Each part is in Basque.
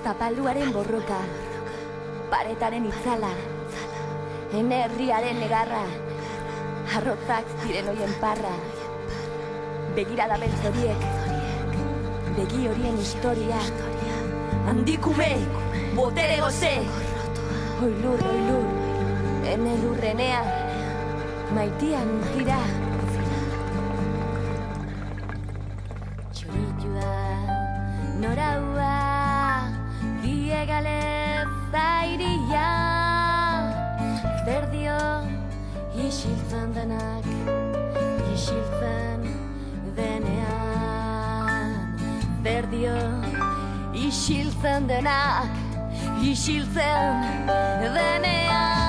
Zapalduaren borroka, paretaren itzala, enerriaren negarra, arrotzak ziren oien parra, begirada beltzoriek, begi horien historia, handikume, botere goze, oilur, oilur, ene lurrenea, maitian gira. Txoritua, noraua, isiltzen denak, isiltzen denean, zer dio, isiltzen denak, isiltzen denean.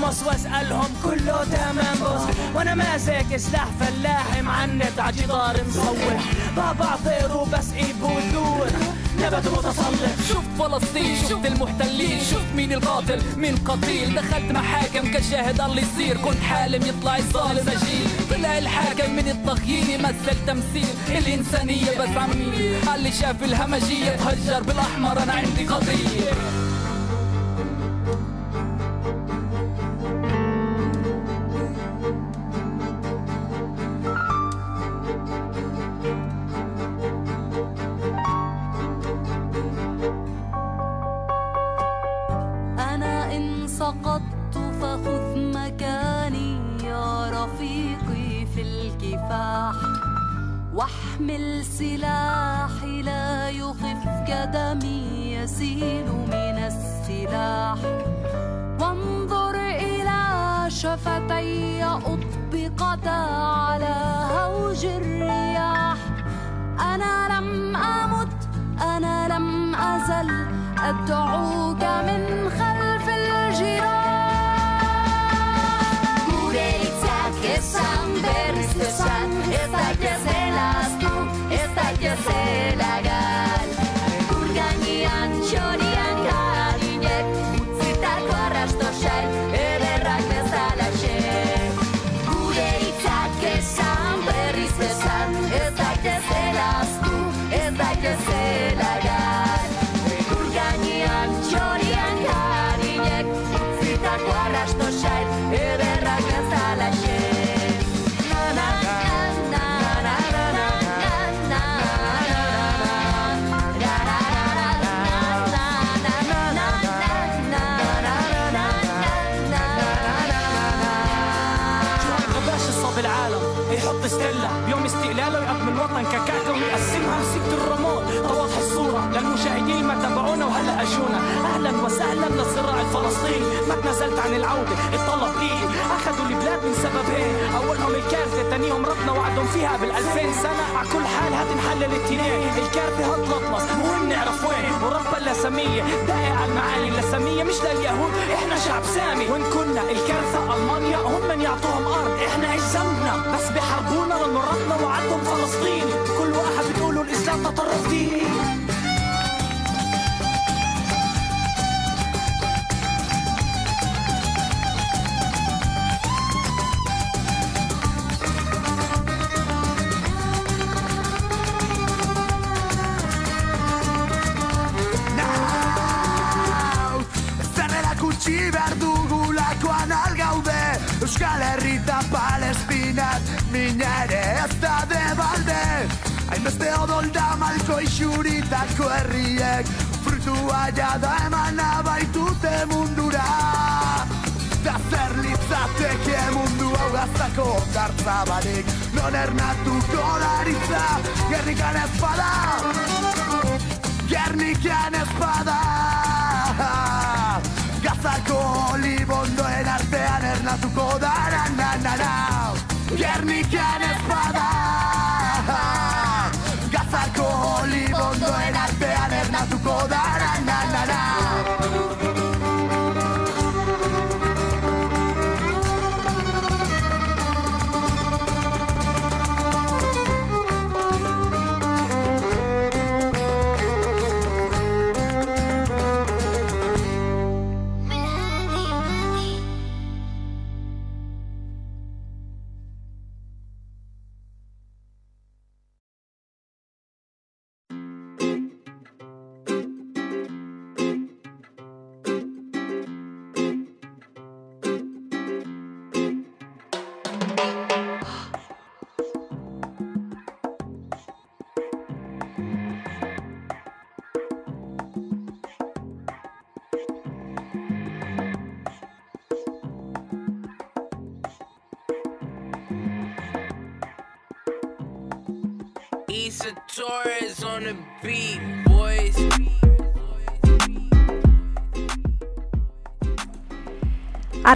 حمص واسألهم كله تمام. بص وأنا ماسك سلاح فلاحي معند عجدار مصور. بابا طير وبسقي بودور نبت متسلط شفت فلسطين شفت المحتلين شفت مين القاتل مين قتيل دخلت محاكم كشاهد اللي يصير. كنت حالم يطلع الظالم أجيل. طلع الحاكم من التخييم يمثل تمثيل. الإنسانية بس عمي اللي شاف الهمجية تهجر بالأحمر. أنا عندي قضية. شفتي أطبقتا على هوج الرياح أنا لم أمت أنا لم أزل أدعوك من خلف الجراح Pureza que San Bernestan, esta que se las tú, esta que se la ما تنازلت عن العودة الطلب ايدي أخذوا البلاد من سبب هيك أولهم الكارثة تانيهم ربنا وعدهم فيها 2000 سنة. على كل حال هات نحلل التنين الكارثة هتلطمس مهم نعرف وين. ورب اللسمية دائع على المعاني اللسمية مش لليهود. إحنا شعب سامي. وإن كنا الكارثة ألمانيا هم من يعطوهم أرض. إحنا إيش ذنبنا بس بحاربونا لأنه ربنا وعدهم فلسطيني. كل واحد بتقولوا الإسلام تطرف ديني. Odolda malko isuritako herriek Frutua jada eman abaitute mundura. Da zer litzateke mundu hau gaztako ondartza barik Non ernatuko daritza Gernikan ez bada. Gernikan ez bada. Gazako libondoen artean ernatuko da na na na. Na Gernikan ez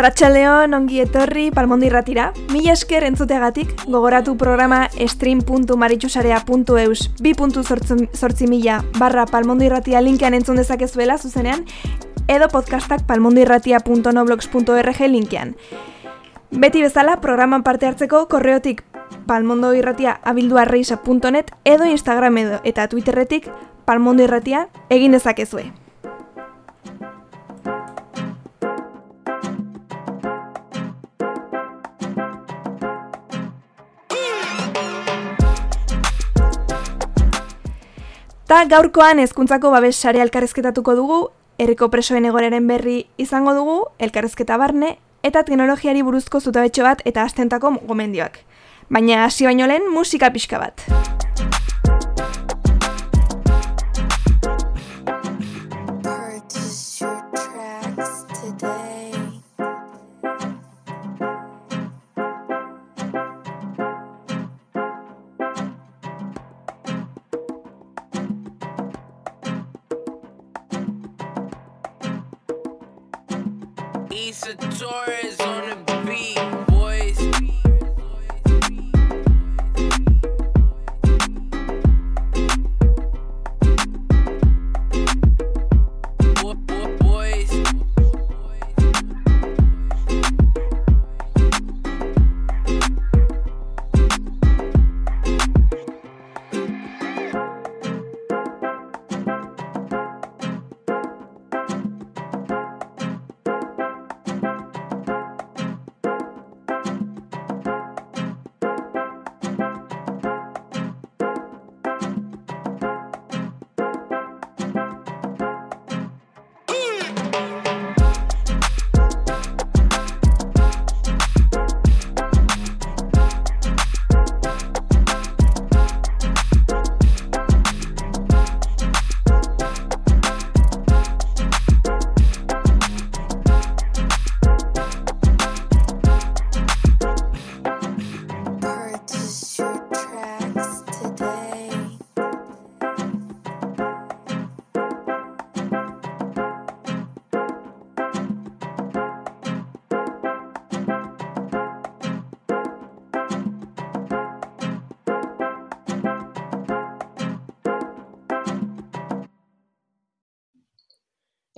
Arratxaleon ongi etorri Palmondo irratira. Mila esker entzuteagatik, gogoratu programa stream.maritxusarea.eus 2.zortzi mila barra Palmondo irratia linkean entzun dezakezuela zuzenean, edo podcastak palmondoirratia.noblogs.org linkean. Beti bezala, programan parte hartzeko korreotik palmondoirratia abilduarreisa.net edo Instagram edo eta Twitterretik palmondoirratia egin dezakezue. Ta gaurkoan hezkuntzako babes sare elkarrezketatuko dugu, herriko presoen egoraren berri izango dugu, elkarrezketa barne, eta teknologiari buruzko zutabetxo bat eta astentako gomendioak. Baina hasi baino lehen musika pixka bat.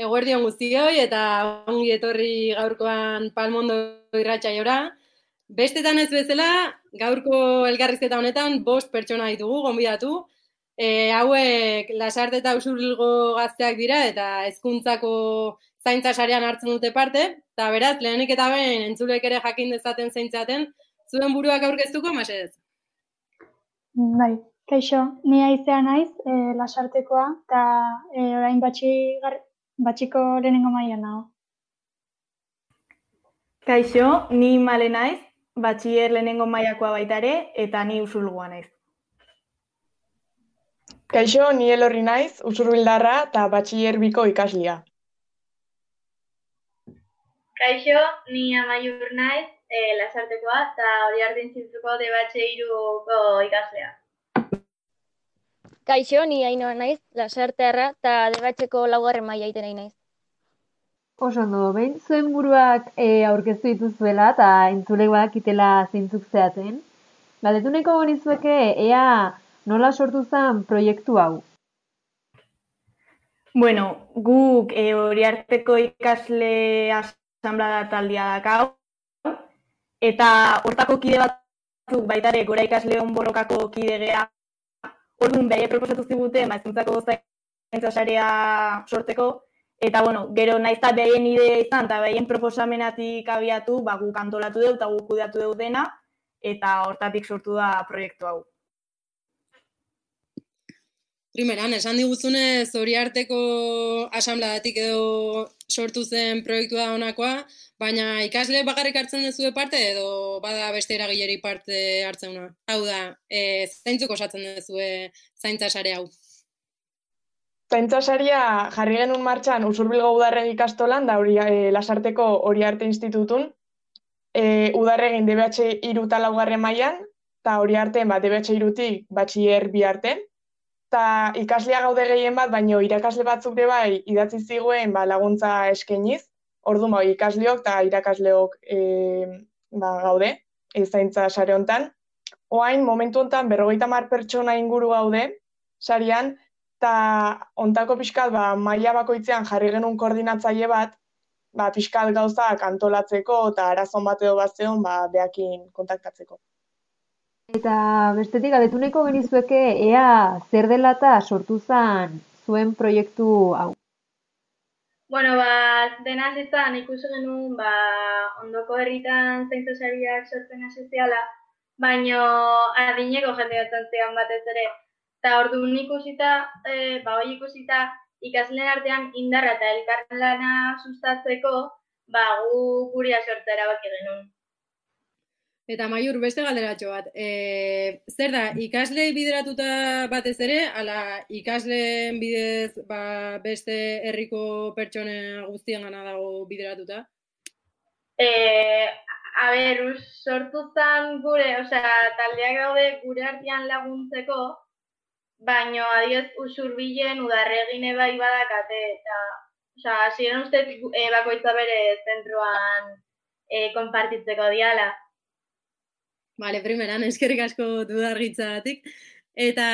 Eguerdion guztioi eta ongi etorri gaurkoan Palmondo irratxaiora. Bestetan ez bezala, gaurko elkarrizketa honetan bost pertsona ditugu, gonbidatu. E, hauek lasarte eta usurbilgo gazteak dira eta hezkuntzako zaintza sarean hartzen dute parte. Eta beraz, lehenik eta behin entzulek ere jakin dezaten zeintzaten, zuen buruak aurkeztuko, masedez? Bai, kaixo, ni aizea naiz, e, lasartekoa, eta e, orain batxi, batxiko lehenengo mailan nago. Kaixo, ni male naiz, batxier lehenengo mailakoa baita ere, eta ni usulgoa naiz. Kaixo, ni elorri naiz, usurbildarra eta batxiller biko ikaslia. Kaixo, ni amaiur naiz, e, lasartekoa, eta hori ardin zintzuko debatxe iruko ikaslea. Kaixo, ni ainoa naiz, lasartearra, eta debatxeko laugarren maila iten nahi naiz. Oso ondo, behin zuen buruak e, aurkeztu dituzuela eta entzulek badakitela zeintzuk zehaten. Galdetu nahiko genizueke ea nola sortu zen proiektu hau. Bueno, guk e, hori arteko ikasle asamblada taldia dakau, eta hortako kide batzuk baitare gora ikasle borrokako kide gea, orduan behar proposatu ziguten, ezkuntzako zaintza sarea sorteko, eta bueno, gero naiz eta behaien idea izan, eta behaien proposamenatik abiatu, ba, guk antolatu dugu eta guk kudeatu dugu dena, eta hortatik sortu da proiektu hau. Primeran, esan diguzunez hori arteko asambladatik edo sortu zen proiektua honakoa, baina ikasle bakarrik hartzen duzue parte edo bada beste eragileri parte hartzen una. Hau da, e, zeintzuk osatzen duzue zaintza sare hau? Zaintza saria jarri genuen martxan usurbilgo udarregi ikastolan, da hori e, lasarteko hori arte institutun, e, udarregin DBH iru talaugarren mailan, eta hori arte, ba, DBH irutik batxier bi arte, eta ikaslea gaude gehien bat, baino irakasle batzuk ere bai idatzi ziguen ba, laguntza eskeniz, ordu bai ikasleok eta irakasleok e, ba, gaude, ezaintza sare hontan. Oain, momentu hontan berrogeita mar pertsona inguru gaude, sarian, eta ontako pixkat ba, maila bakoitzean jarri genuen koordinatzaile bat, ba, pixkat gauzak antolatzeko eta arazon bat edo bat zeon ba, beakin kontaktatzeko. Eta bestetik adetuneko genizueke ea zer dela eta sortu zen zuen proiektu hau. Bueno, ba, dena zitzan ikusi genuen, ba, ondoko herritan zaintzasariak sortzen asoziala, baino adineko jende bat batez ere. Eta ordu ikusita, e, ba, hoi ikusita, ikasleen artean indarra eta elkarlana sustatzeko, ba, gu guria sortzera baki genuen. Eta maiur, beste galderatxo bat. E, zer da, ikasle bideratuta batez ere, ala ikasleen bidez ba, beste herriko pertsone guztien gana dago bideratuta? E, a ber, sortutan gure, osea, taldeak gaude gure artean laguntzeko, baino adiez usurbilen udarregin bai badakate, eta, osea, ziren uste e, bakoitza bere zentroan e, konpartitzeko diala. Bale, primeran, eskerrik asko dudargitzatik. Eta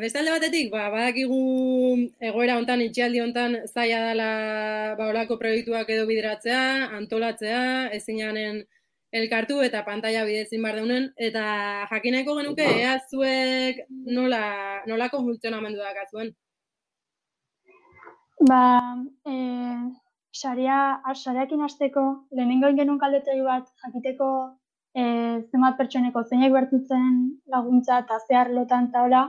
bestalde batetik, ba, badakigu egoera hontan, itxialdi hontan, zaila dela ba, olako proiektuak edo bideratzea, antolatzea, ezinanen elkartu eta pantalla bidezin bar deunen, eta jakineko genuke, ea zuek nola, nolako funtzionamendu dakazuen? Ba, e, saria, sariakin hasteko lehenengo genuen kaldetegi bat jakiteko e, zenbat pertsoneko zeinek bertutzen laguntza eta zehar lotan eta hola,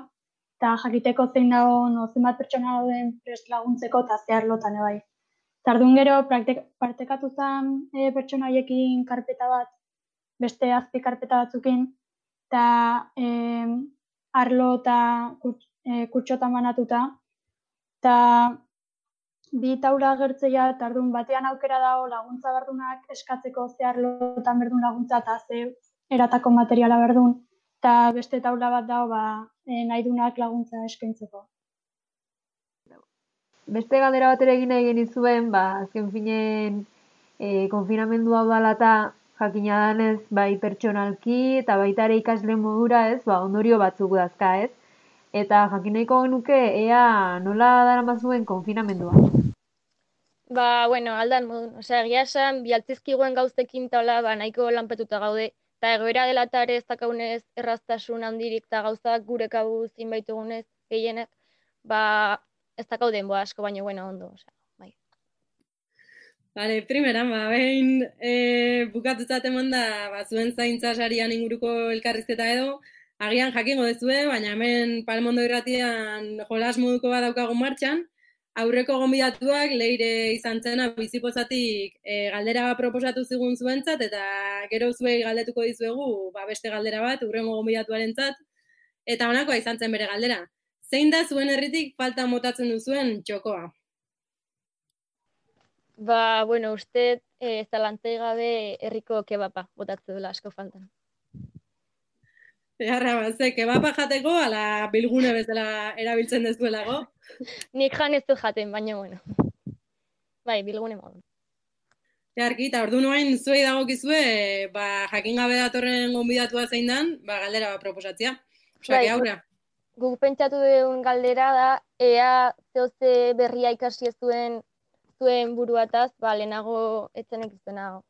eta jakiteko zein dago no, zenbat pertsona dauden prest laguntzeko eta zehar lotan ebai. Tardun gero, partekatu zen e, pertsona haiekin karpeta bat, beste azpi karpeta batzukin, eta e, arlo eta kutxotan e, manatuta, eta bi taula gertzea tardun batean aukera dago laguntza berdunak eskatzeko zehar lotan berdun laguntza eta ze eratako materiala berdun eta beste taula bat dago ba, e, nahi dunak laguntza eskaintzeko. Beste galdera bat ere egin nahi genizuen, ba, azken finen e, konfinamendu hau dala eta jakina danez bai pertsonalki eta baita ere ikasle modura ez, ba, ondorio batzuk dazka ez. Eta jakin genuke ea nola dara mazuen konfinamendua. Ba, bueno, aldan modun. Osea, egia esan, bialtzizkiguen gauzekin taula, ba, nahiko lanpetuta gaude. Eta egoera dela eta ere ez dakaunez erraztasun handirik eta gauzak gure kabu zinbaitugunez gehienek, ba, ez dakauden boa asko, baina bueno, ondo. Osea, bai. Vale, primeran, ba, behin e, bukatu zaten da, ba, zuen zaintza sarian inguruko elkarrizketa edo, agian jakingo dezue, baina hemen palmondo irratian jolas moduko bat martxan, aurreko gonbidatuak leire izan zena bizipozatik e, galdera bat proposatu zigun zuentzat eta gero zuei galdetuko dizuegu ba, beste galdera bat urrengo gonbidatuaren zat, eta honakoa izan zen bere galdera. Zein da zuen herritik falta motatzen duzuen txokoa? Ba, bueno, uste e, zalantzei gabe herriko kebapa botatzen dela asko faltan. Eharra bat, ze, kebapa jateko, ala bilgune bezala erabiltzen dezuelago? Nik jan ez du jaten, baina bueno. Bai, bilgune modu. Zeharki, eta ordu noain zuei dagokizue, e, ba, jakin gabe datorren gonbidatua zein dan, ba, galdera bat proposatzea. Osa, Bai, que aurra. Guk pentsatu dugun galdera da, ea zehoze berria ikasi ez zuen zuen buruataz, ba, lehenago etzen ikustenago.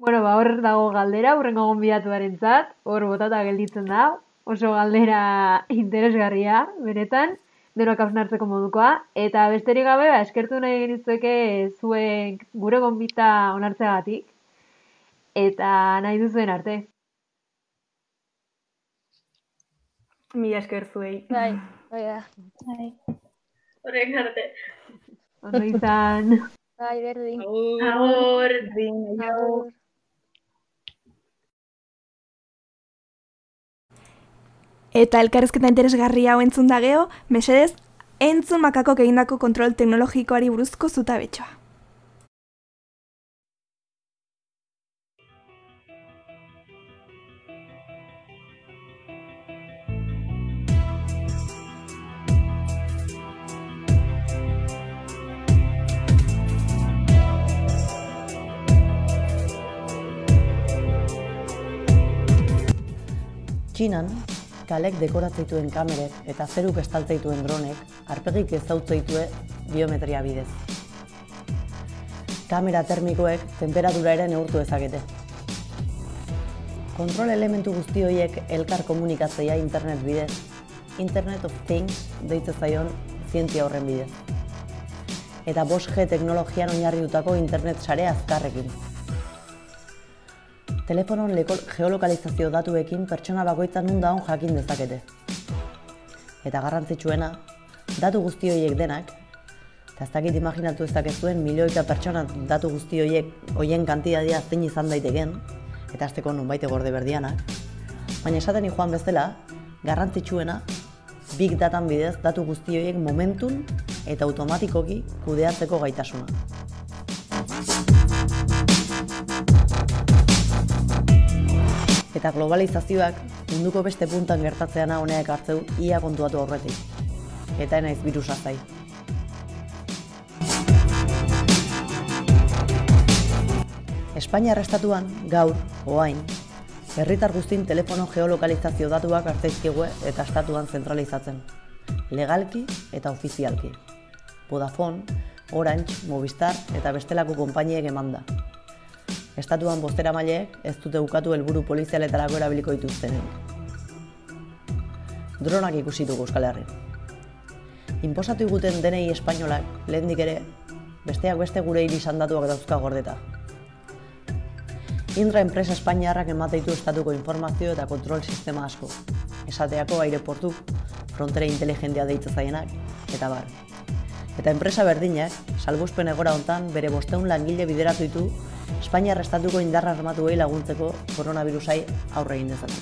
Bueno, ba, hor dago galdera, hurrengo gonbidatuaren zat, hor botata gelditzen da, oso galdera interesgarria, benetan, denok hausnartzeko modukoa, eta besterik gabe, ba, eskertu nahi genizueke zuen gure gonbita onartzeagatik, eta nahi duzuen arte. Mila esker zuei. Bai, bai da. Bai. Horrek arte. Ondo izan. Bai, berdin. Agur. Agur. Eta elkarrezketa interesgarri hau entzun da geho, mesedez, entzun makakok egindako kontrol teknologikoari buruzko zutabetxoa. Txinan, kalek dekoratzeituen kamerek eta zeruk estaltzeituen dronek arpegik ezautzeitue biometria bidez. Kamera termikoek temperatura ere neurtu ezakete. Kontrol elementu guzti horiek elkar komunikatzeia internet bidez, Internet of Things deitze zaion zientzia horren bidez. Eta 5G teknologian oinarritutako internet sare azkarrekin. Telefonon geolokalizazio datuekin pertsona bakoitza nun daun jakin dezakete. Eta garrantzitsuena, datu guzti horiek denak, eta ez dakit imaginatu ez dakezuen milioika pertsona datu guzti horiek hoien kantidadia zein izan daiteken, eta azteko nunbaite gorde berdianak, baina esaten joan bezala, garrantzitsuena, big datan bidez datu guzti horiek momentun eta automatikoki kudeatzeko gaitasuna. Eta globalizazioak munduko beste puntan gertatzeana honeak hartzeu ia kontuatu aurretik. Eta naiz birusa zai. Espainiar estatuan gaur, oain, herritar guztin telefono geolokalizazio datuak hartzaizkigue eta estatuan zentralizatzen. Legalki eta ofizialki. Vodafone, Orange, Movistar eta bestelako konpainiek emanda. Estatuan bostera maileek ez dute ukatu helburu polizialetarako erabiliko dituztenen. Dronak ikusi dugu Euskal Herri. Inposatu iguten denei espainolak, lehendik ere, besteak beste gure hiri datuak dauzka gordeta. Indra enpresa espainiarrak emateitu estatuko informazio eta kontrol sistema asko. Esateako aireportuk, frontera inteligentia deitza zaienak, eta bar. Eta enpresa berdinak, salbuzpen egora hontan bere bosteun langile bideratu ditu Espainiar estatuko indarra armatuei laguntzeko koronavirusai aurre egin dezaten.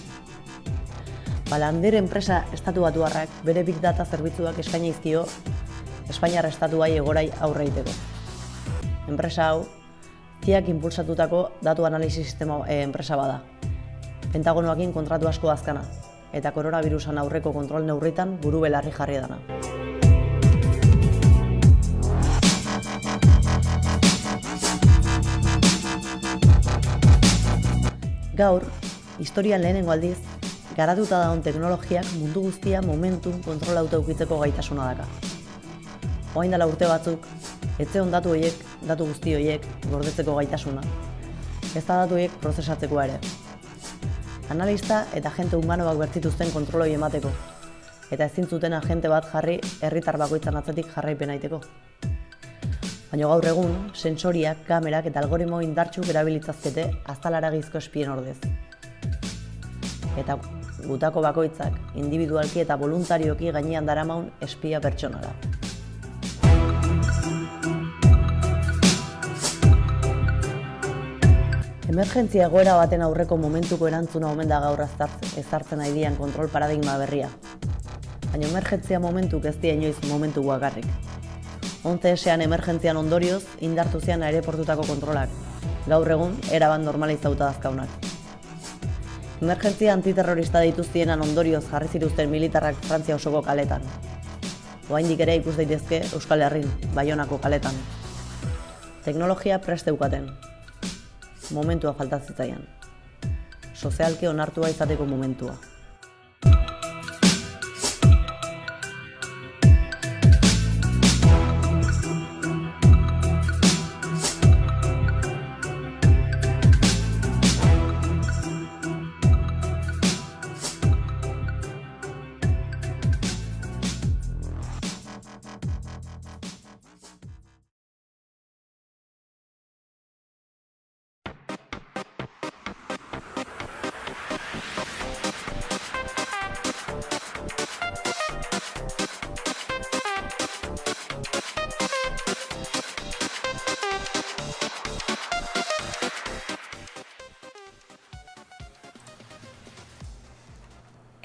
Balander enpresa estatu batuarrak bere Big Data zerbitzuak eskaini izkio Espainiar estatuai egorai aurre egiteko. Enpresa hau, tiak impulsatutako datu analisi sistema eh, enpresa bada. Pentagonoakin kontratu asko azkana, eta koronavirusan aurreko kontrol neurritan buru belarri jarri dana. Gaur, historian lehenengo aldiz, garatuta daun teknologiak mundu guztia momentun kontrolauta ukitzeko gaitasuna daka. Oain dela urte batzuk, etze datu horiek, datu guzti horiek, gordetzeko gaitasuna. Ez da datu horiek prozesatzeko ere. Analista eta agente humanoak bertzituzten kontrol hori emateko. Eta ezin zuten agente bat jarri herritar bakoitzan atzetik jarraipen aiteko. Baina gaur egun, sensoriak, kamerak eta algoritmo indartxuk erabilitzazkete aztalaragizko espien ordez. Eta gutako bakoitzak, individualki eta voluntarioki gainean daramaun espia pertsonala. Emergentzia egoera baten aurreko momentuko erantzuna omen da gaur ezartzen aidian kontrol paradigma berria. Baina emergentzia momentuk ez dira inoiz momentu guakarrik. Ontze esean emergentzian ondorioz indartu zian aireportutako kontrolak. Gaur egun, eraban normalizauta dazkaunak. Emergentzia antiterrorista dituztienan ondorioz jarri zituzten militarrak Frantzia osoko kaletan. Oaindik ere ikus daitezke Euskal Herrin, Baionako kaletan. Teknologia prest eukaten. Momentua falta zitzaian. Sozialki onartua izateko momentua.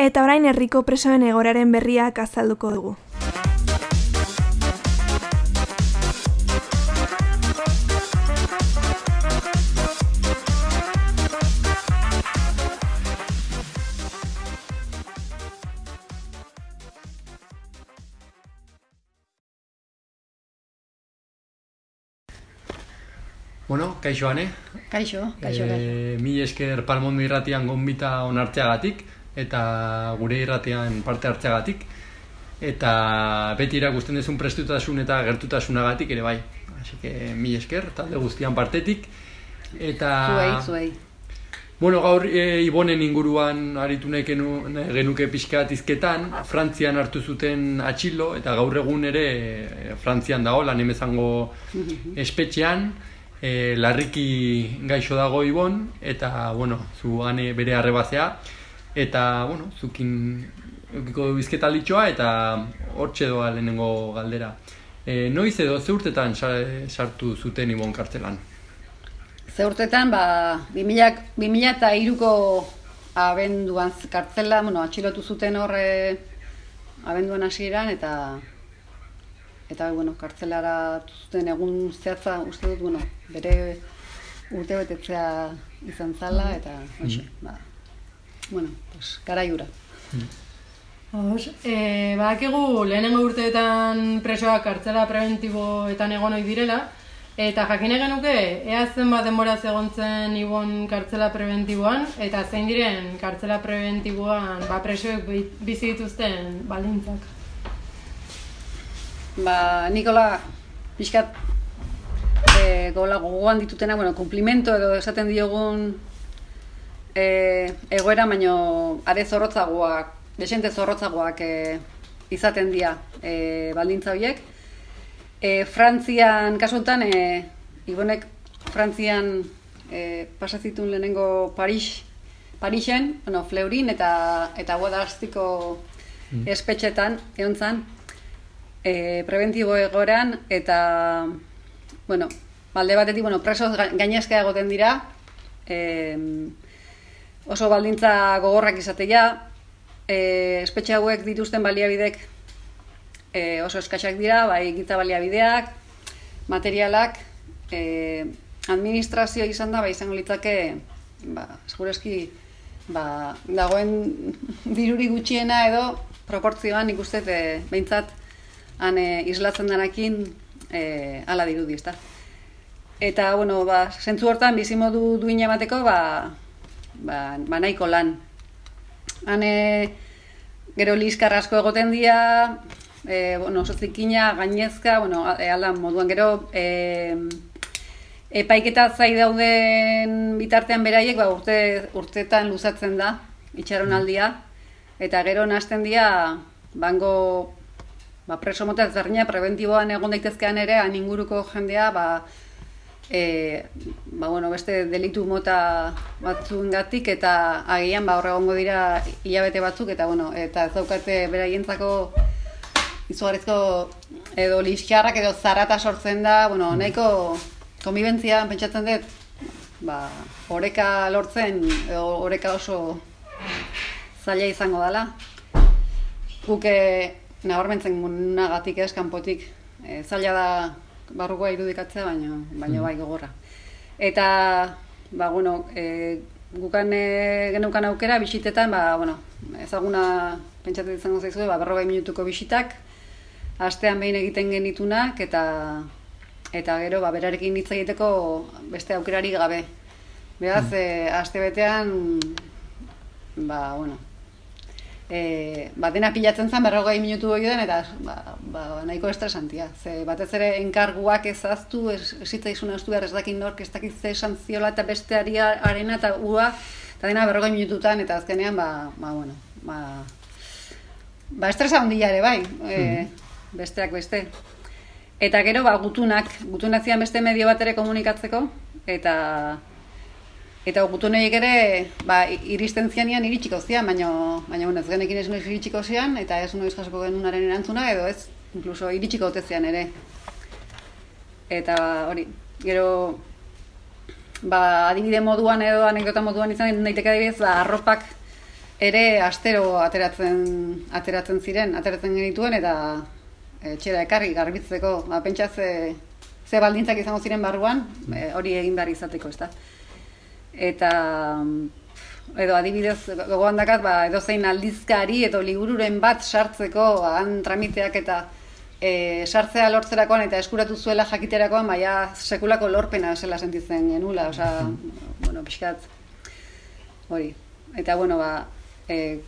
Eta orain herriko presoen egoraren berriak azalduko dugu. Bueno, kaixo ane. Kaixo, kaixo, kaixo. E, mi esker Palmondo irratian gonbita onartzeagatik eta gure irratian parte hartzeagatik eta beti irakusten dezun prestutasun eta gertutasunagatik ere bai. Así que mi esker talde guztian partetik eta Zuei, zuei. Bueno, gaur e, Ibonen inguruan aritu nahi genu- nahi genuke pixka bat izketan, Frantzian hartu zuten atxilo, eta gaur egun ere e, Frantzian dago, lan emezango espetxean, e, larriki gaixo dago Ibon, eta, bueno, zu ane bere arrebazea, eta, bueno, zukin eukiko bizketa litxoa, eta hortxe doa lehenengo galdera. E, noiz edo ze urtetan sa- sartu zuten Ibon kartzelan? Ze urtetan, ba, 2000, 2000 eta iruko abenduan kartzela, bueno, atxilotu zuten horre abenduan hasieran eta eta bueno, kartzelara zuten egun zehatza uste dut, bueno, bere urte betetzea izan zala eta hoxe, ba, bueno, pues, garaiura. Os, e, badakigu lehenengo urteetan presoak kartzela preventiboetan egon ohi direla, eta jakine genuke, ea zenbat denbora egontzen ibon kartzela preventiboan, eta zein diren kartzela preventiboan ba, presoek bi- bizi dituzten baldintzak. Ba, Nikola pixkat e, gola gogoan ditutena, bueno, komplimento edo esaten diogun e, egoera, baino are zorrotzagoak, desente zorrotzagoak e, izaten dira e, baldintza horiek. E, Frantzian, kasu honetan, e, Ibonek Frantzian e, pasa zituen lehenengo Paris, Parisen, bueno, Fleurin eta eta Guadalastiko Mm. espetxetan egon zan, e, preventibo egoran eta bueno, balde batetik, bueno, preso ga- gainezka egoten dira, e, oso baldintza gogorrak izatea, e, espetxe hauek dituzten baliabidek e, oso eskasak dira, bai gitza baliabideak, materialak, e, administrazio izan da, bai izango litzake, ba, segurazki, ba, dagoen diruri gutxiena edo proportzioan nik uste e, behintzat han e, islatzen denakin e, ala dirudi, ezta. Eta, bueno, ba, zentzu hortan bizimodu duina emateko, ba, ba, ba nahiko lan. Han e, gero liskar asko egoten dira, e, bueno, oso zikina, gainezka, bueno, e, ala moduan gero, e, epaiketa zai dauden bitartean beraiek, ba, urte, urtetan luzatzen da, itxaronaldia, eta gero nahasten dira, bango, ba, preso mota ezberdina preventiboan egon daitezkean ere, han inguruko jendea, ba, e, ba, bueno, beste delitu mota batzuengatik eta agian ba hor egongo dira hilabete batzuk eta bueno, eta ez daukate beraientzako izugarrizko edo liskarrak edo zarata sortzen da, bueno, nahiko konbibentzia pentsatzen dut ba, oreka lortzen edo oreka oso zaila izango dela. Guk eh, nabarmentzen munagatik ez kanpotik e, zaila da barrukoa irudikatzea, baina baina bai gogorra. Eta ba bueno, e, gukan e, geneukan aukera bisitetan, ba bueno, ezaguna pentsatzen izango zaizue, ba 40 minutuko bisitak astean behin egiten genitunak eta eta gero ba, berarekin hitz egiteko beste aukerari gabe. Beraz, mm. e, aste betean, ba, bueno, e, ba, dena pilatzen zen berrogei minutu hori den, eta ba, ba, nahiko estresantia. Ze batez ere enkarguak ezaztu, esitza ez izun behar ez dakit nork, ez dakit ze esan ziola eta besteari arena eta ua, eta dena berrogei minututan, eta azkenean, ba, ba bueno, ba, ba estresa handia ere bai, e, besteak beste. Eta gero, ba, gutunak, gutunak zian beste medio bat ere komunikatzeko, eta eta gutunek ere, ba, iristen zianian iritsiko zian, baina, baina ez genekin ez noiz iritsiko zian, eta ez noiz jasoko genunaren erantzuna, edo ez, inkluso iritsiko otezian ere. Eta hori, gero, ba, adibide moduan edo anekdota moduan izan, daiteke adibidez, ba, arropak ere astero ateratzen ateratzen ziren, ateratzen genituen eta etxera ekarri garbitzeko, ba pentsa ze ze baldintzak izango ziren barruan, e, hori egin behar izateko, ezta. Eta edo adibidez gogoan dakat, ba edo zein aldizkari edo libururen bat sartzeko han tramiteak eta e, sartzea lortzerakoan eta eskuratu zuela jakiterakoan baia sekulako lorpena zela sentitzen genula, osea, bueno, pixkat hori. Eta bueno, ba, e,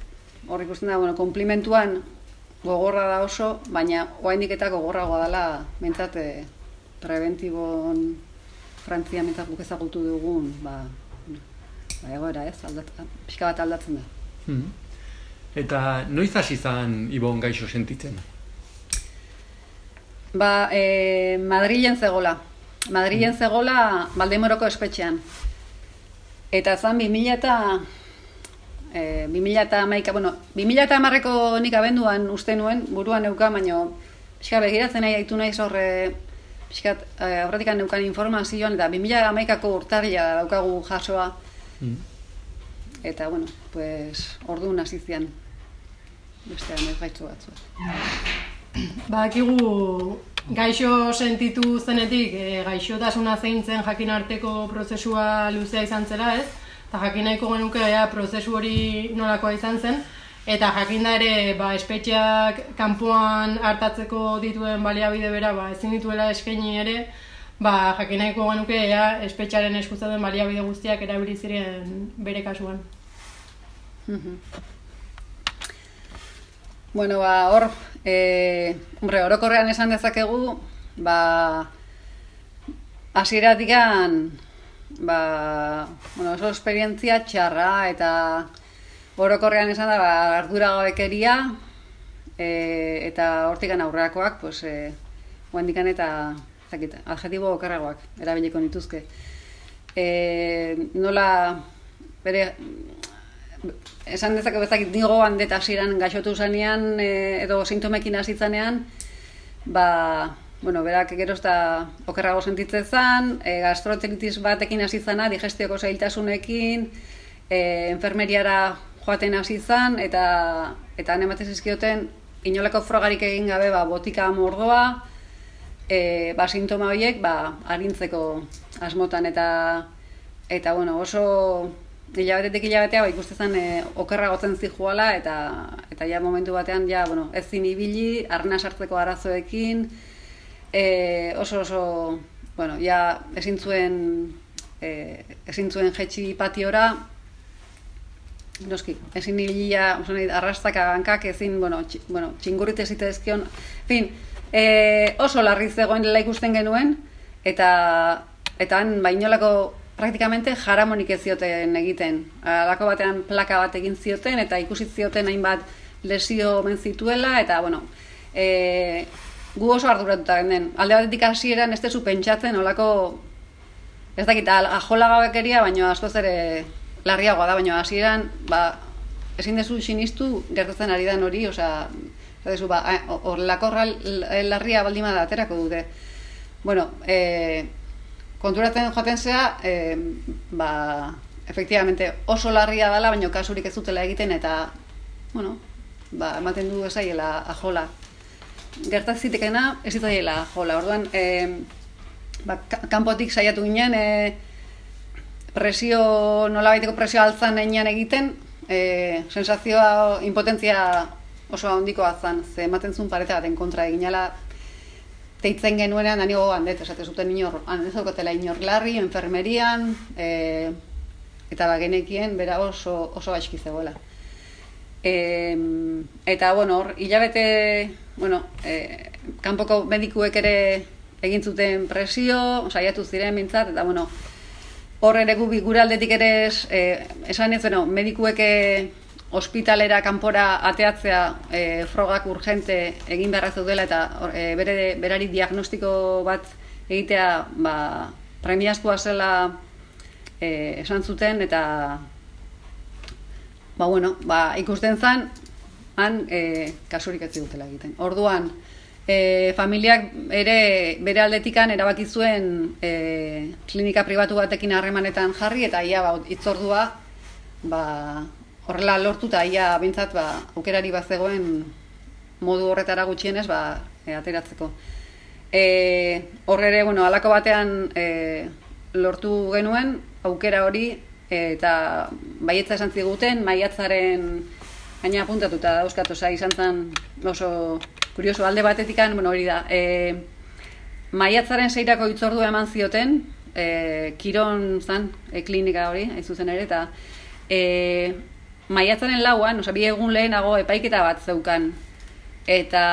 hor ikusten da, bueno, komplimentuan gogorra da oso, baina oaindik eta gogorragoa dela mentzat e, preventibon Frantzia mentzat guk ezagutu dugun, ba, ba egoera ez, aldat, pixka bat aldatzen da. Hmm. Eta noiz hasi zan Ibon gaixo sentitzen? Ba, e, Madrilen zegola. Madrilen hmm. zegola Baldemoroko espetxean. Eta zan 2000 eta e, 2000 eta amaika, bueno, 2000 eta amarreko nik abenduan uste nuen, buruan neuka, baino, pixka begiratzen nahi haitu nahi zorre, pixka e, aurretikan neukan informazioan, eta 2000 amaikako urtarria daukagu jasoa. Mm. Eta, bueno, pues, ordu nazizian, bestean ez gaitzu batzu. Ba, ekigu, gaixo sentitu zenetik, e, gaixotasuna zein zen jakin arteko prozesua luzea izan zela, ez? eta jakin nahiko genuke ea prozesu hori nolakoa izan zen, eta jakin da ere ba, espetxeak kanpoan hartatzeko dituen baliabide bera ba, ezin dituela eskaini ere, ba, jakin nahiko genuke ea espetxearen eskuzaten baliabide guztiak erabili ziren bere kasuan. Bueno, ba, hor, e, hombre, orokorrean esan dezakegu, ba, hasieratikan ba, bueno, oso esperientzia txarra eta orokorrean esan da, ba, ardura gabekeria e, eta hortikan aurreakoak, pues, e, guendikan eta zakit, adjetibo okerragoak erabiliko nituzke. E, nola, bere, esan dezake bezakit nigo handet hasiran gaixotu zanean e, edo sintomekin hasitzanean, ba, bueno, berak gero eta okerrago sentitzen zen, e, gastroenteritis batekin hasi zana, digestioko zailtasunekin, e, enfermeriara joaten hasi zen, eta eta han ematen zizkioten, inolako frogarik egin gabe ba, botika mordoa, e, ba, sintoma horiek ba, harintzeko asmotan, eta eta bueno, oso hilabetetik hilabetea ba, ikuste zen e, okerra gotzen zijuala, eta, eta ja momentu batean ja, bueno, ez zin ibili, arna sartzeko arazoekin, e, oso oso, bueno, ja ezin zuen e, ezin zuen jetxi patiora. Noski, ezin nibilia arrastaka hankak ezin, bueno, tx, bueno txingurrit ezite ezkion, fin, e, oso larri zegoen dela ikusten genuen, eta eta han bainolako praktikamente jaramonik ez zioten egiten. Alako batean plaka bat egin zioten, eta ikusi zioten hainbat lesio men zituela, eta, bueno, e, gu oso arduratuta den. Alde batetik hasieran ez tezu pentsatzen olako ez dakit ajola gabekeria, baino askoz ere larriagoa da, baino hasieran ba ezin dezu sinistu gertatzen ari den hori, osea, dezu ba hor larria baldima da aterako dute. Bueno, eh konturatzen joaten zea, eh ba efectivamente oso larria dela, baino kasurik ez dutela egiten eta bueno, ba ematen du esaiela ajola gertaz zitekena ez zitzaiela jola. Orduan, e, ba, kanpotik saiatu ginen, e, presio, nola baiteko presio altzan egiten, e, sensazioa, impotentzia oso handiko azan, ze ematen zuen pareta baten kontra eginala, teitzen genuenean, da nigo handet, esate zuten inor, handezokotela inor larri, enfermerian, e, eta ba, genekien, bera oso, oso gaizki zegoela. E, eta, bueno, hor, hilabete, bueno, e, kanpoko medikuek ere egin zuten presio, saiatu ziren mintzat, eta, bueno, hor ere gu gure aldetik ere es, eh, esan ez, bueno, medikuek ospitalera kanpora ateatzea eh, frogak urgente egin beharra zeudela eta eh, bere, berari diagnostiko bat egitea ba, premiazkoa zela eh, esan zuten eta ba, bueno, ba, ikusten zen han eh, kasurik ez dutela egiten. Orduan, e, familiak ere bere aldetikan erabaki zuen e, klinika pribatu batekin harremanetan jarri eta ia ba, itzordua ba, horrela lortu eta ia bintzat ba, aukerari bat zegoen modu horretara gutxienez ba, e, ateratzeko. E, horre ere, bueno, alako batean e, lortu genuen aukera hori eta baietza esan ziguten, maiatzaren gaina apuntatuta dauzkatu za izan zen oso kurioso alde batetik bueno, hori da. E, maiatzaren seirako itzordu eman zioten, e, kiron zan, e, klinika hori, hain zuzen ere, eta e, maiatzaren lauan, osa, bi egun lehenago epaiketa bat zeukan. Eta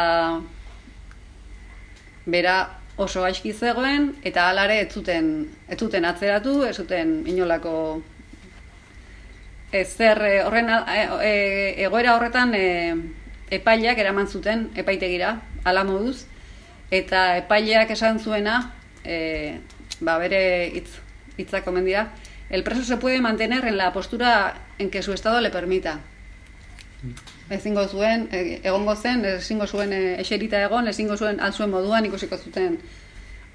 bera oso gaizki zegoen, eta alare ez zuten, ez zuten atzeratu, ez zuten inolako ezer horren e, egoera horretan e, epaileak eraman zuten epaitegira, ala moduz, eta epaileak esan zuena, e, ba, bere hitz, hitzak omen dira, el preso se puede mantener en la postura en que su estado le permita. Ezingo zuen, e, egongo zen, ezingo zuen e, eserita egon, ezingo zuen alzuen moduan ikusiko zuten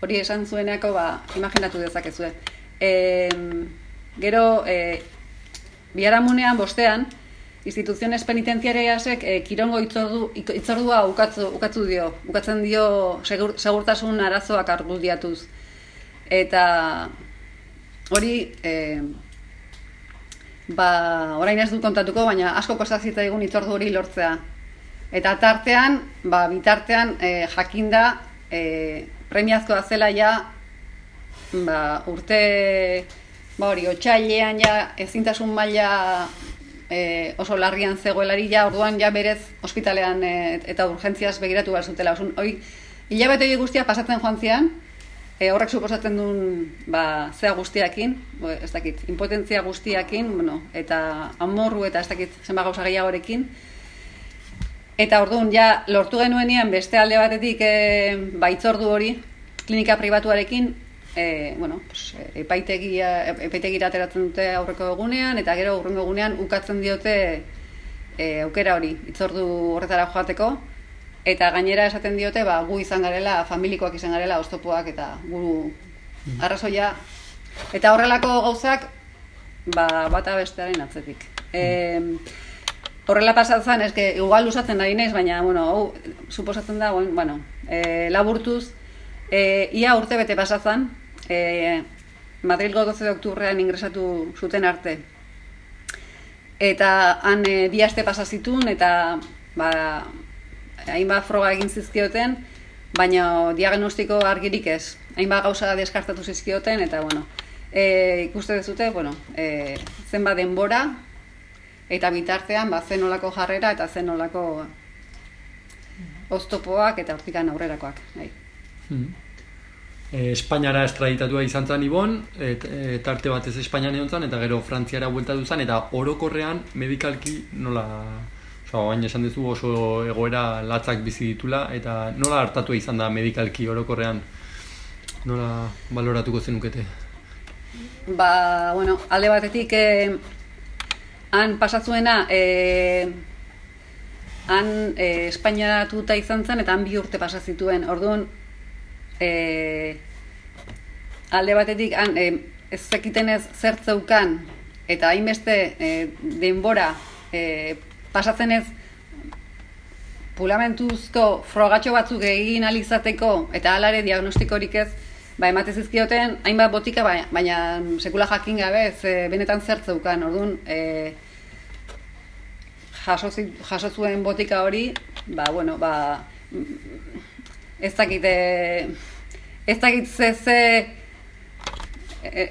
hori esan zuenako, ba, imaginatu dezakezue. E, gero, e, biharamunean, bostean, instituziones penitenziariasek e, kirongo itzordu, itzordua ukatzu, ukatzu dio, ukatzen dio segur, segurtasun arazoak argudiatuz. Eta hori, e, ba, orain ez dut kontatuko, baina asko kostazita egun itzordu hori lortzea. Eta tartean, ba, bitartean e, jakinda e, premiazkoa zela ja ba, urte ba hori, otxailean ja ezintasun maila e, oso larrian zegoelari ja orduan ja berez ospitalean e, eta urgentziaz begiratu behar zutela. Osun, hoi, hilabete hori guztia pasatzen joan zian, e, horrek suposatzen duen ba, zea guztiakin, bo, ez dakit, impotentzia guztiakin, bueno, eta amorru eta ez dakit zenba gauza gehiagorekin. Eta orduan, ja, lortu genuenean beste alde batetik e, baitzordu hori, klinika pribatuarekin, e, bueno, pues, epaitegia, epaitegira ateratzen dute aurreko egunean, eta gero aurrengo egunean ukatzen diote e, aukera hori, itzordu horretara joateko, eta gainera esaten diote, ba, gu izan garela, familikoak izan garela, oztopoak eta guru mm. arrazoia. Eta horrelako gauzak, ba, bata bestearen atzetik. E, horrela pasatzen, eske, igual usatzen nahi naiz, baina, bueno, hau, suposatzen da, bueno, e, laburtuz, e, ia urte bete pasatzen, e, Madrilgo 12 de okturrean ingresatu zuten arte. Eta han e, bi aste pasa eta ba hainbat froga egin zizkioten, baina diagnostiko argirik ez. Hainbat gauza deskartatu zizkioten eta bueno, e, ikuste dezute, bueno, e, zenba denbora eta bitartean ba zenolako jarrera eta zenolako oztopoak eta hortikan aurrerakoak, bai. Mm e, Espainiara estraditatua izan zen ibon, et, et, arte batez Espainian egon zen, eta gero Frantziara buelta zen, eta orokorrean medikalki nola, oza, bain esan duzu oso egoera latzak bizi ditula, eta nola hartatu izan da medikalki orokorrean, nola baloratuko zenukete? Ba, bueno, alde batetik, eh, han pasatzuena, eh, han eh, Espainiaratuta izan zen, eta han bi urte pasazituen, orduan, e, alde batetik han, e, ez zekiten ez zertzeukan eta hainbeste e, denbora e, pasatzen ez pulamentuzko frogatxo batzuk egin alizateko eta alare diagnostikorik ez ba, emate zizkioten hainbat botika baina, baina sekula jakin gabe ez e, benetan zertzeukan orduan e, jaso, jaso zuen botika hori ba, bueno, ba, ez dakit, e, ez dakit ze, ze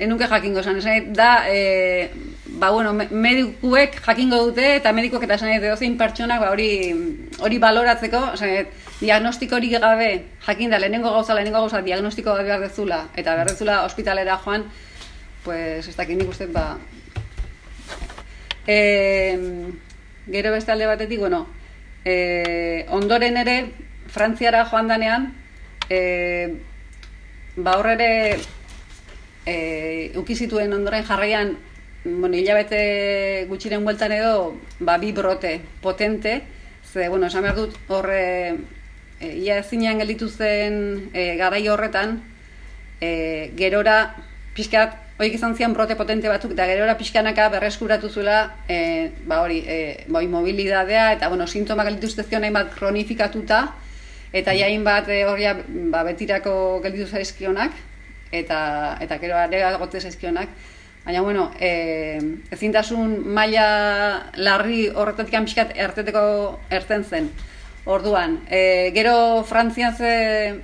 enuke jakingo esan, esan da, e, ba, bueno, me- medikuek jakingo dute, eta medikuek eta esan nahi, edozein pertsonak, ba, hori, hori baloratzeko, esan nahi, diagnostiko hori gabe, jakin da, lehenengo gauza, lehenengo gauza, diagnostiko bat behar dezula, eta behar dezula ospitalera joan, pues, ez dakit nik uste, ba, e, gero beste alde batetik, bueno, e, ondoren ere, Frantziara joan danean, e, ba horre ere, e, uki zituen ondoren jarraian, bueno, hilabete gutxiren bueltan edo, ba, bi brote potente, ze, bueno, esan behar dut, horre, e, ia ezinean gelditu zen e, garai horretan, e, gerora, pixkat, Hoik izan zian brote potente batzuk, eta gerora pixkanaka berreskuratu zuela, e, ba hori, e, boi mobilidadea, eta bueno, sintomak gelditu zizkion hainbat kronifikatuta, eta jain bat e, hori ba, betirako gelditu zaizkionak, eta, eta gero arega gote zaizkionak. Baina, bueno, e, ezintasun maila larri horretatik pixkat erteteko erten zen. Orduan, e, gero Frantzian ze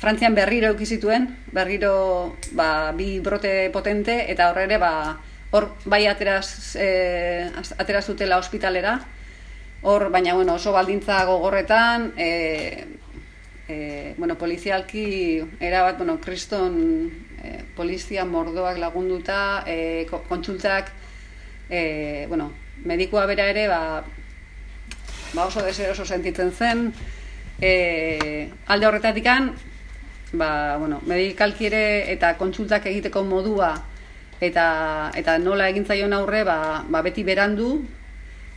Frantzian berriro euki zituen, berriro ba, bi brote potente eta hor ere ba, hor bai ateraz, e, atera zutela ospitalera. Hor, baina bueno, oso baldintza gogorretan, e, e, bueno, polizialki erabat, bueno, kriston e, polizia mordoak lagunduta, e, ko- kontsultak, e, bueno, medikua bera ere, ba, ba oso deseroso sentitzen zen, e, alde horretatikan, ba, bueno, medikalki ere eta kontsultak egiteko modua eta, eta nola egin zaion aurre, ba, ba beti berandu,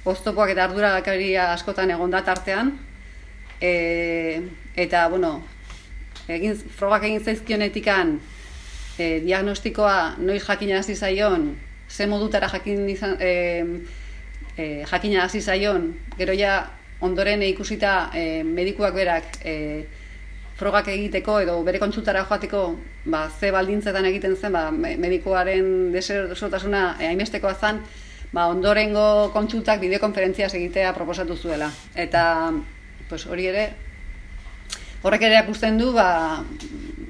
oztopoak eta arduragakeria askotan egon da tartean, e, eta, bueno, egin, frogak egin zaizkionetikan, e, diagnostikoa noiz jakinarazi zaion, ze modutara jakin izan, e, e, jakinarazi zaion, gero ja ondoren ikusita e, medikuak berak e, frogak egiteko edo bere kontsultara joateko ba, ze baldintzetan egiten zen ba, me- medikuaren deserosotasuna e, hainbestekoa zen, ba, ondorengo kontsultak bideokonferentziaz egitea proposatu zuela. Eta pues, hori ere, horrek ere akusten du, ba,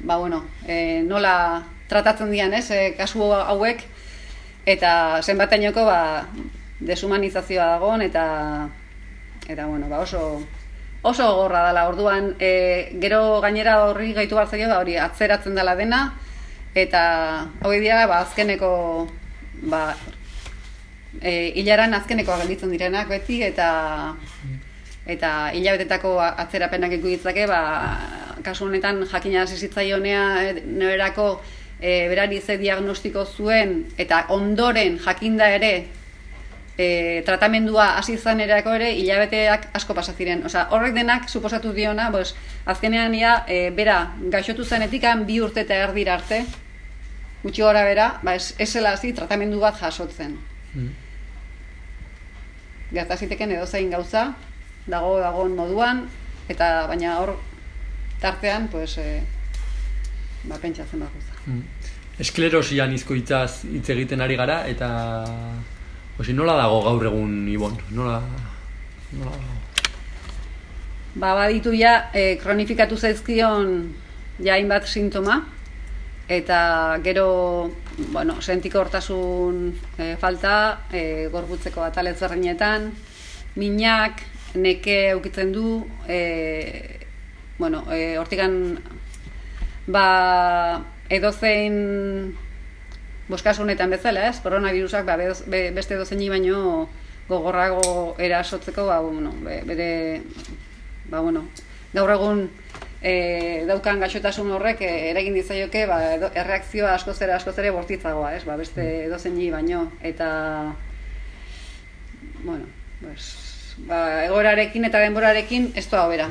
ba, bueno, e, nola tratatzen dian, ez, e, kasu hauek, eta zenbateñoko ba, deshumanizazioa dagoen, eta, eta bueno, ba, oso, oso gogorra dela. Orduan, e, gero gainera horri gaitu behar zaio, ba, hori atzeratzen dela dena, eta hori dira, ba, azkeneko, ba, e, hilaran azkenekoa gelditzen direnak beti, eta eta hilabetetako atzerapenak iku ditzake, ba, kasu honetan jakina hasi zitzaionea e, noerako e, berari ze diagnostiko zuen eta ondoren jakinda ere e, tratamendua hasi zanerako ere hilabeteak asko pasa ziren. Osea, horrek denak suposatu diona, pues, azkenean ia, e, bera, gaixotu zenetikan bi urte eta erdira arte, gutxi gora bera, ba, ez, ez zela hasi tratamendu bat jasotzen. Gerta ziteken edozein gauza, dago dagoen moduan, eta baina hor tartean, pues, e, ba, pentsatzen bat gauza. Mm. Esklerosian izkoitzaz hitz egiten ari gara, eta... Osi, nola dago gaur egun, Ibon? Nola... nola dago? Ba, baditu ja, e, kronifikatu zaizkion ja hainbat sintoma, eta gero, bueno, sentiko hortasun e, falta, e, gorbutzeko atal ezberdinetan, minak, neke eukitzen du, e, bueno, e, hortikan, ba, edozein boskasunetan bezala, ez? Koronavirusak ba, bedoz- be- beste edozeini baino gogorrago erasotzeko, ba, bueno, be- bere, ba, bueno, gaur egun e, daukan gaixotasun horrek e, eragin ditzaioke ba, edo, erreakzioa askoz ere askoz ere bortitzagoa, ez? Ba, beste edozeini baino eta bueno, pues, ba, egoerarekin eta denborarekin ez doa hobera.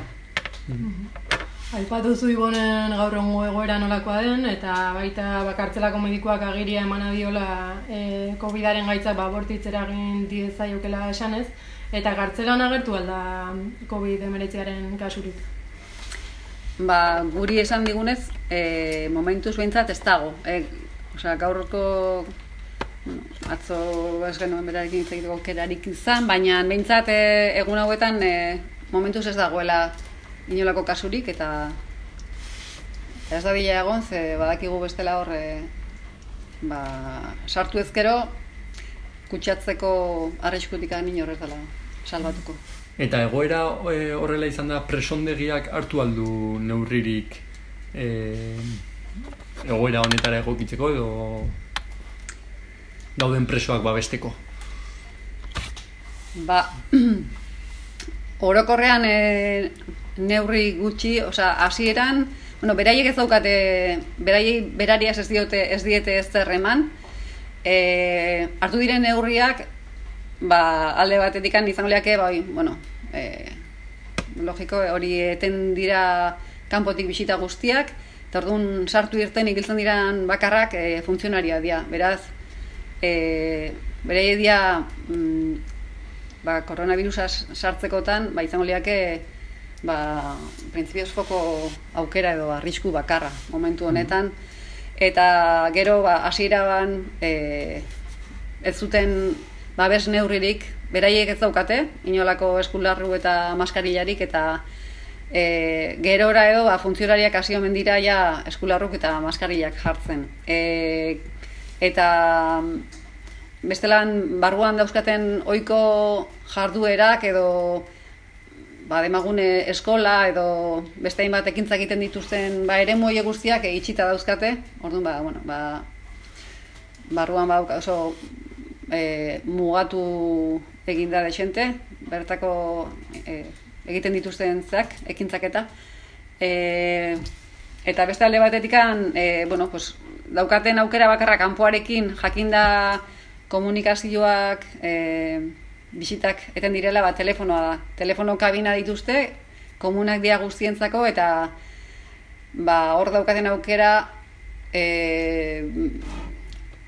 Aipatu zu ibonen gaur egungo egoera nolakoa den, eta baita bakartzelako medikuak agiria emana diola e, COVID-aren gaitzak ba, bortitzera egin diezaiokela esanez, eta kartzelan agertu alda COVID-19aren kasurik. Ba, guri esan digunez, e, momentuz behintzat ez dago. E, osea, gaurko bueno, atzo ez genuen berarekin hitz egiteko aukerarik izan, baina behintzat e, egun hauetan e, momentuz ez dagoela inolako kasurik eta ez da bila egon, ze badakigu bestela hor e, ba, sartu ezkero kutsatzeko arriskutik anin horrez dela salbatuko. Eta egoera e, horrela izan da presondegiak hartu aldu neurririk e, egoera honetara egokitzeko edo dauden presoak babesteko. Ba, orokorrean e, neurri gutxi, osea, hasieran, bueno, beraiek ez daukate, beraiek berariaz ez diote ez diete ez zer eman. E, hartu diren neurriak, ba, alde batetik izango leake, bai, bueno, e, logiko, hori eten dira kanpotik bisita guztiak, eta orduan sartu irten ibiltzen diran bakarrak e, funtzionaria dira. Beraz, e, bere dia mm, ba, koronavirusa sartzekotan, ba, izango liake, ba, printzipioz foko aukera edo arrisku bakarra momentu honetan. Eta gero, ba, hasieraban e, ez zuten babes neurririk, beraiek ez daukate, inolako eskularru eta maskarillarik, eta e, gerora edo ba, funtzionariak hasi omen dira ja eskularruk eta maskarillak jartzen. E, eta bestelan barruan dauzkaten ohiko jarduerak edo ba, demagune eskola edo beste hainbat ekintza egiten dituzten ba, ere moie guztiak itxita dauzkate. Orduan, ba, bueno, ba, barruan ba, oso e, mugatu egin da desente, bertako e, egiten dituzten zak, ekintzak eta. E, eta beste alde batetikan, e, bueno, pues, daukaten aukera bakarra kanpoarekin jakinda komunikazioak e, bisitak eten direla ba, telefonoa da. Telefono kabina dituzte, komunak dia guztientzako eta ba, hor daukaten aukera e,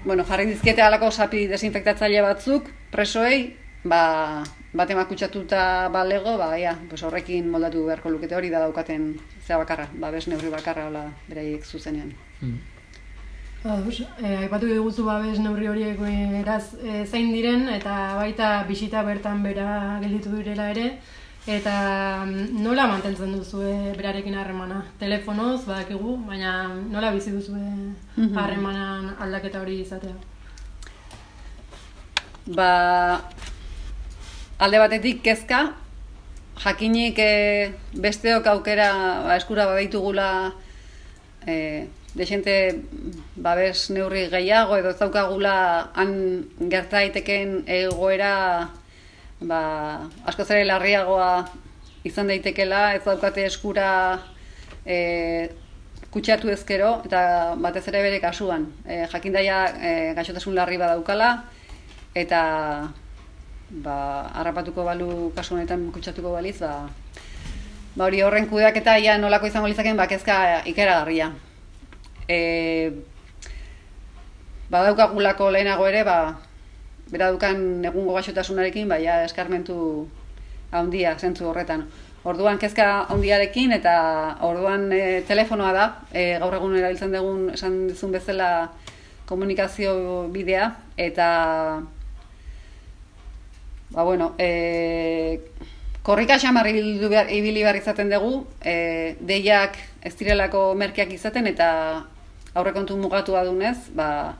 bueno, jarri dizkiete alako sapi desinfektatzaile batzuk, presoei, ba, bat emakutsatuta balego, ba, ja, pues horrekin moldatu beharko lukete hori da daukaten zea bakarra, ba, bes neurri bakarra hola beraiek zuzenean. Mm. Ados, eh, aipatu diguzu babes neurri horiek eh, eraz eh, zein diren eta baita bisita bertan bera gelditu direla ere eta mm, nola mantentzen duzu berarekin harremana? Telefonoz, badakigu, baina nola bizi duzu Mhm. harremanan aldaketa hori izatea? Ba, alde batetik kezka, jakinik e, besteok aukera ba, eskura badaitugula e, desente babes neurri gehiago edo ez daukagula han gerta daiteken egoera ba, asko zere larriagoa izan daitekela, ez daukate eskura e, kutsatu ezkero eta batez ere bere kasuan. E, jakindaia e, gaixotasun larri badaukala eta ba, harrapatuko balu kasu honetan kutsatuko baliz, ba, ba hori horren kudeaketa ia nolako izango litzaken ba kezka ikeragarria. E, badaukagulako lehenago ere, ba, bera dukan egungo gaixotasunarekin, ba, ja, eskarmentu handia zentzu horretan. Orduan kezka handiarekin eta orduan e, telefonoa da, e, gaur egun erabiltzen dugun esan dizun bezala komunikazio bidea eta ba bueno, e, korrika xamar ibili behar, ibili behar izaten dugu, e, deiak ez direlako merkeak izaten eta aurrekontu mugatu adunez, ba,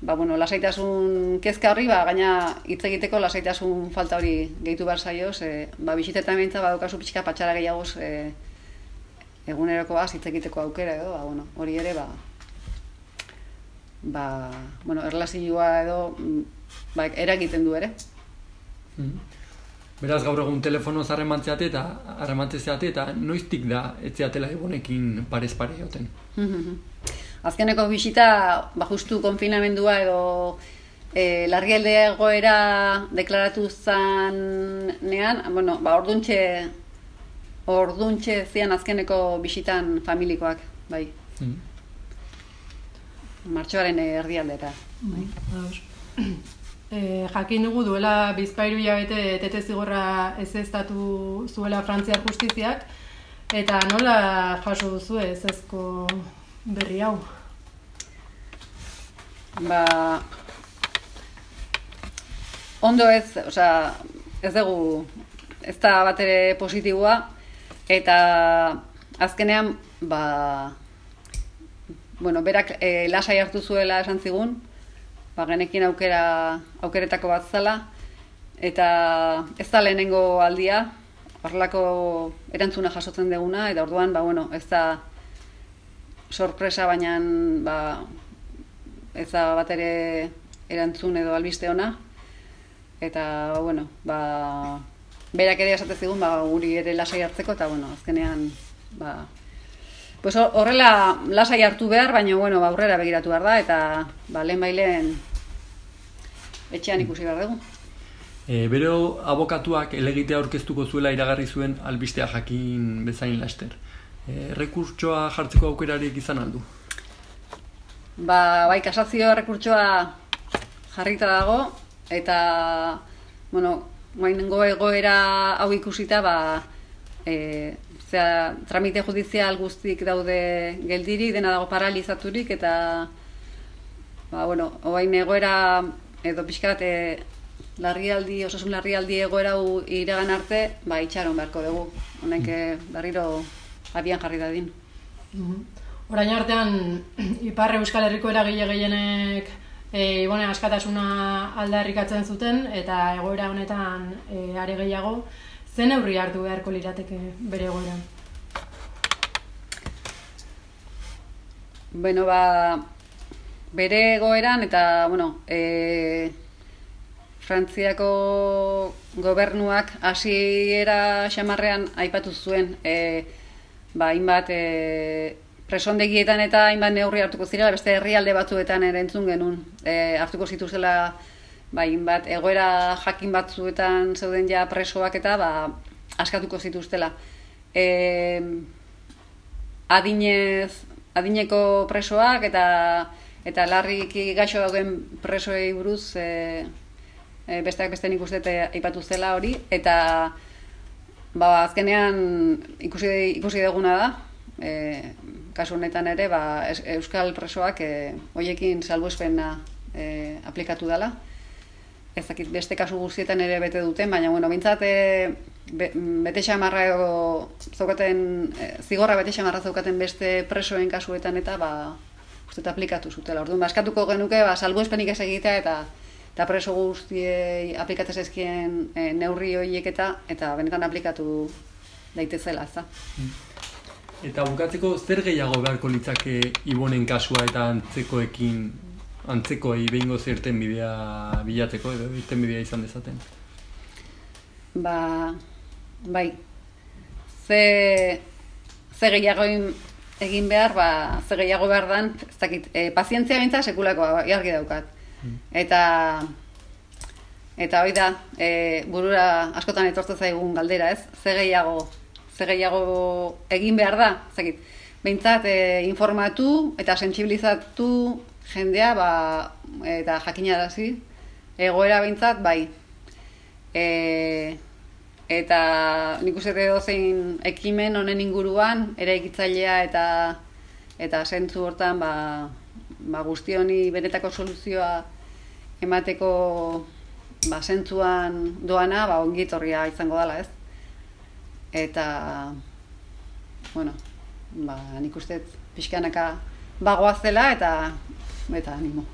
ba, bueno, lasaitasun kezka horri, ba, gaina hitz egiteko lasaitasun falta hori gehitu behar zaioz, e, ba, bisitetan bintza badukazu pixka patxara gehiagoz e, egunerokoa hitz egiteko aukera edo, ba, bueno, hori ere, ba, ba, bueno, erlazioa edo, mm, ba, eragiten du ere. Mhm. Beraz gaur egun telefono zarremantzeate eta harremantzeate eta noiztik da etzeatela egonekin parez pare joten. Azkeneko bisita, ba, justu konfinamendua edo e, larrialde egoera deklaratu zanean, bueno, ba, orduntxe, orduntxe zian azkeneko bisitan familikoak, bai. Mm. Martxoaren erdialdera. Bai. Ados. E, jakin dugu duela bizpairu hilabete tete zigorra ez estatu zuela Frantzia justiziak, eta nola jaso duzu ez ezko berri hau? Ba, ondo ez, osea, ez dugu, ez da bat ere positiboa, Eta azkenean, ba, bueno, berak e, lasai hartu zuela esan zigun, ba, genekin aukera, aukeretako bat zela, eta ez da lehenengo aldia, horrelako erantzuna jasotzen deguna, eta orduan, ba, bueno, ez da sorpresa, baina ba, ez da bat ere erantzun edo albiste ona, eta, ba, bueno, ba, berak ere esate zigun, ba, guri ere lasai hartzeko, eta, bueno, azkenean, ba, Pues horrela lasai hartu behar, baina bueno, ba, aurrera begiratu behar da, eta ba, lehen bailen etxean ikusi behar dugu. E, bero abokatuak elegitea aurkeztuko zuela iragarri zuen albistea jakin bezain laster. E, rekurtsoa jartzeko aukerarik izan aldu? Ba, bai, kasazio rekurtsoa jarrita dago, eta, bueno, guainengo egoera hau ikusita, ba, e, Zera, tramite judizial guztik daude geldiri, dena dago paralizaturik, eta, ba, bueno, oain egoera, edo pixkat, e, larrialdi, osasun larrialdi egoera hu iragan arte, ba, itxaron beharko dugu. Honek, mm. berriro, abian jarri dadin. Mm Orain artean, Ipar Euskal Herriko eragile gehienek e, ibone askatasuna aldarrikatzen zuten, eta egoera honetan e, are gehiago, Zen neurri hartu beharko lirateke bere egoeran? Bueno, ba, bere egoeran eta, bueno, e, Frantziako gobernuak hasiera xamarrean aipatu zuen, e, ba, hainbat e, presondegietan eta hainbat neurri hartuko zirela, beste herrialde batzuetan ere entzun genuen, e, hartuko zituzela bai, bat, egoera jakin batzuetan zeuden ja presoak eta ba, askatuko zituztela. E, adinez, adineko presoak eta eta larrik gaixo dauden presoei buruz e, e, besteak beste nik uste aipatu zela hori eta ba, azkenean ikusi, ikusi duguna da e, kasu honetan ere ba, euskal presoak e, hoiekin salbuespena e, aplikatu dela ezakit beste kasu guztietan ere bete duten, baina bueno, bintzat e, be, bete xamarra zaukaten, e, zigorra bete xamarra zaukaten beste presoen kasuetan eta ba, uste aplikatu zutela. Orduan, baskatuko genuke, ba, salbu espenik ez egitea eta eta preso guztiei aplikatzen ezkien e, neurri horiek eta eta benetan aplikatu daitezela, ez da. Mm. Eta bukatzeko zer gehiago beharko litzake Ibonen kasua eta antzekoekin antzeko behingo zerten bidea bilatzeko edo irten bidea izan dezaten? Ba, bai, ze, ze gehiago egin behar, ba, ze gehiago behar dan, ez dakit, e, pazientzia bintza sekulako jargi daukat. Hmm. Eta, eta hoi da, e, burura askotan etortzen zaigun galdera, ez? Ze gehiago, ze gehiago egin behar da, ez dakit, behintzat e, informatu eta sentsibilizatu jendea ba, eta jakinarazi egoera behintzat bai e, eta nik uste edo zein ekimen honen inguruan ere ekitzailea eta eta zentzu hortan ba, ba guzti honi benetako soluzioa emateko ba, zentzuan doana ba, ongitorria izango dela ez eta bueno ba, nik uste pixkanaka bagoa zela eta eta animo.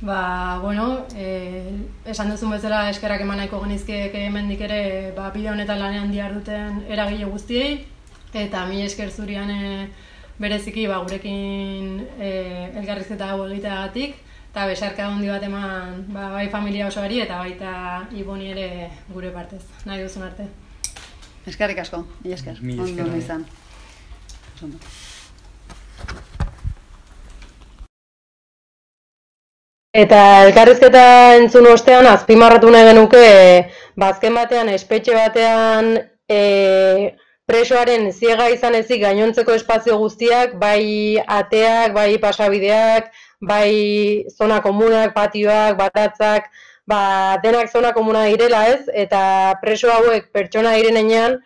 Ba, bueno, e, esan duzun bezala eskerak eman nahiko genizkiek hemendik ere ba, bide honetan lanean diar duten eragile guztiei, eta mi esker zurian e, bereziki ba, gurekin e, elgarrizketa hau egiteagatik, eta besarka handi bat eman ba, bai familia osoari eta baita iboni ere gure partez, nahi duzun arte. Eskerrik asko, mi esker, ondo izan. Eta elkarrizketa entzun ostean azpimarratu nahi genuke bazken ba, batean espetxe batean e, presoaren ziega izan ezik gainontzeko espazio guztiak, bai ateak, bai pasabideak, bai zona komunak, patioak, batatzak, ba, denak zona komuna direla ez, eta preso hauek pertsona direnean,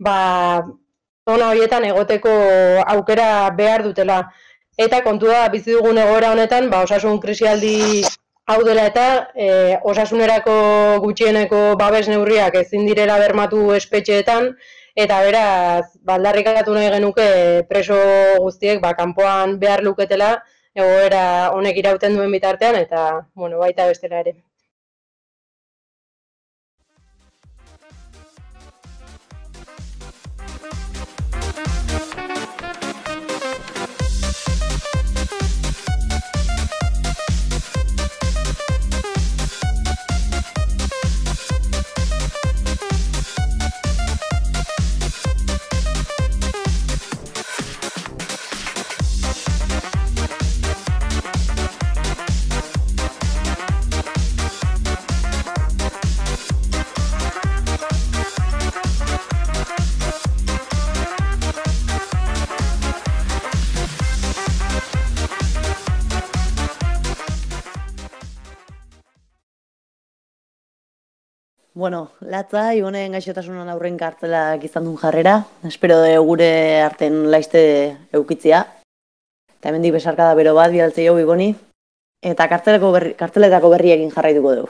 ba, zona horietan egoteko aukera behar dutela. Eta kontu da, bizi dugun egoera honetan, ba, osasun krisialdi hau dela eta e, osasunerako gutxieneko babes neurriak ezin direla bermatu espetxeetan, eta beraz, baldarrikatu nahi genuke preso guztiek, ba, kanpoan behar luketela, egoera honek irauten duen bitartean, eta, bueno, baita bestela ere. Bueno, latza, ibonen gaixotasunan aurren kartzelak izan duen jarrera. Espero de gure arten laiste eukitzia. Eta hemendik besarkada bero bat, bialtze jau iboni. Eta kartzeletako berri, kartzeletako berriekin jarraituko dugu.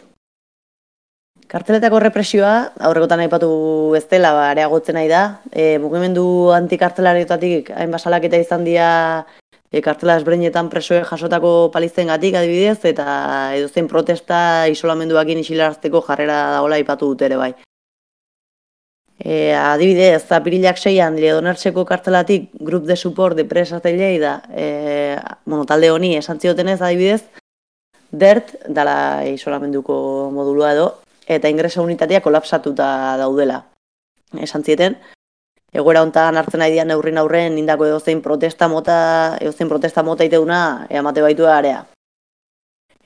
Kartzeletako represioa, aurrekotan aipatu ez dela, ba, areagotzen nahi da. E, mugimendu antikartzelariotatik hain basalak eta izan dira e, kartela ezberdinetan presoek jasotako palizten gatik adibidez, eta edozein protesta isolamenduakin isilarazteko jarrera dagoela ipatu dut ere bai. E, adibidez, apirilak seian Ledonertseko kartelatik Grup de Support de Presa da, e, bueno, talde honi esan ziotenez adibidez, DERT, dala isolamenduko modulua edo, eta ingresa unitatea kolapsatuta daudela. Esan zieten, egoera hontan hartzen nahi dian neurrin aurren indako edozein protesta mota, edozein protesta mota iteuna emate baitu area.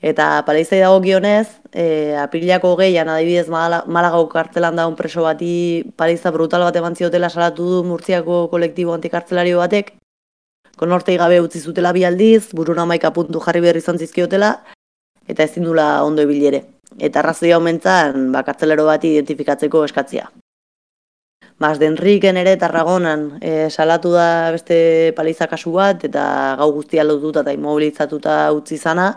Eta paleizei dago gionez, e, apirilako gehian adibidez Malagau kartzelan daun preso bati paleiza brutal bat eman ziotela salatu du Murtziako kolektibo antikartzelario batek, konortei gabe utzi zutela bi aldiz, buruna maika puntu jarri berri zantzizkiotela, eta ezin dula ondo ebilere. Eta arrazoia aumentzan, ba, kartzelero bati identifikatzeko eskatzia. Mas denriken ere Tarragonan e, salatu da beste paliza kasu bat eta gau guztia lotuta eta immobilizatuta utzi zana.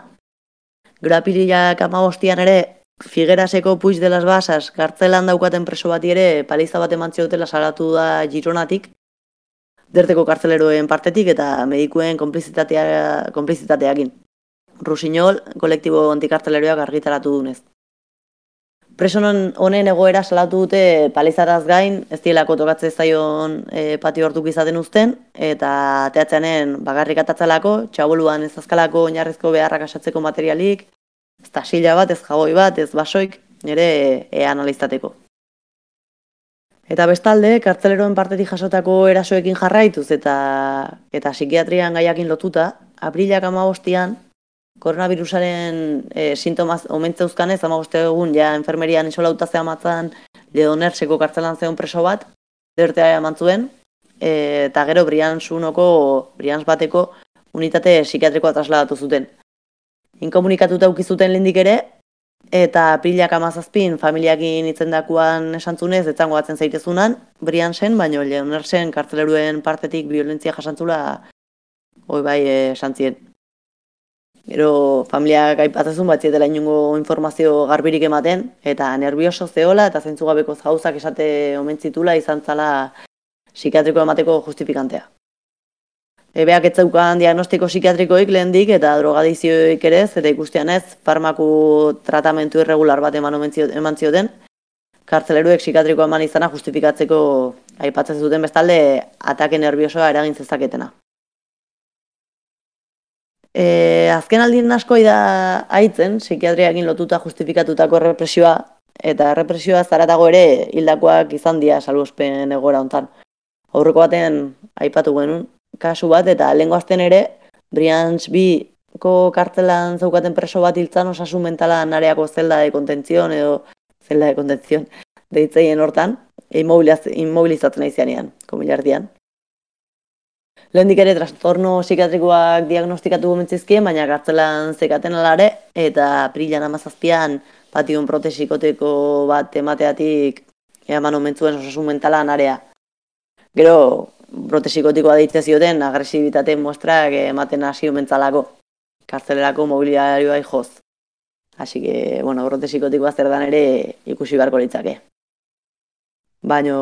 Grapiriak amagostian ere Figueraseko puiz de las basas kartzelan daukaten preso bati ere paliza bat eman dutela salatu da Gironatik. Derteko kartzeleroen partetik eta medikuen konplizitatea, konplizitateakin. Rusiñol, kolektibo antikartzeleroak argitaratu dunez. Presonon honen egoera salatu dute palizaraz gain, ez dielako tokatze zaion e, patio hortuk izaten uzten, eta teatzeanen bagarrik atatzalako, txaboluan ez azkalako oinarrizko beharrak asatzeko materialik, ez da sila bat, ez jaboi bat, ez basoik, nire e, analizateko. Eta bestalde, kartzeleroen partetik jasotako erasoekin jarraituz eta eta psikiatrian gaiakin lotuta, aprilak amabostian, koronavirusaren e, sintomaz omentze uzkanez, ama egun, ja, enfermerian isolauta zea matzan, ledonerseko kartzelan zeon preso bat, dertea eman zuen, e, eta gero Brian Sunoko, Brians bateko, unitate psikiatrikoa trasladatu zuten. Inkomunikatuta ukizuten lindik ere, eta pilak amazazpin familiakin itzendakuan esantzunez, etzango batzen zaitezunan, Brian zen, baino leonersen kartzeleruen partetik violentzia jasantzula, hoi bai, esantzien. Gero familiak aipatzezun bat zietela inungo informazio garbirik ematen, eta nervioso zeola eta zentzugabeko gauzak esate omentzitula izan zala psikiatriko emateko justifikantea. Ebeak ez zaukan diagnostiko psikiatrikoik lehendik eta drogadizioik ere, eta ikustean ez, farmaku tratamentu irregular bat eman, eman zioten, kartzeleruek psikiatriko eman izana justifikatzeko aipatzen zuten bestalde atake nerviosoa eragin zezaketena. E, azken aldien asko da haitzen, psikiatriakin lotuta justifikatutako represioa, eta represioa zaratago ere hildakoak izan dira saluzpen egora hontan. Aurreko baten aipatu genuen kasu bat, eta lehenko azten ere, Brians bi ko kartzelan zaukaten preso bat hiltzan osasun mentala nareako zelda de kontentzion edo zelda de kontentzion deitzeien hortan, immobilizatzen nahi zianean, komilardian. Lehendik ere trastorno psikiatrikoak diagnostikatu gomentzizkien, baina gartzelan zekaten alare, eta aprilan amazazpian pation protesikoteko bat emateatik eman omentzuen osasun mentala narea. Gero, protesikotikoa deitzen zioten agresibitate mostrak ematen hasi omentzalako, kartzelerako mobiliarioa joz. Así que, bueno, protesikotikoa zer dan ere ikusi beharko litzake. Baino,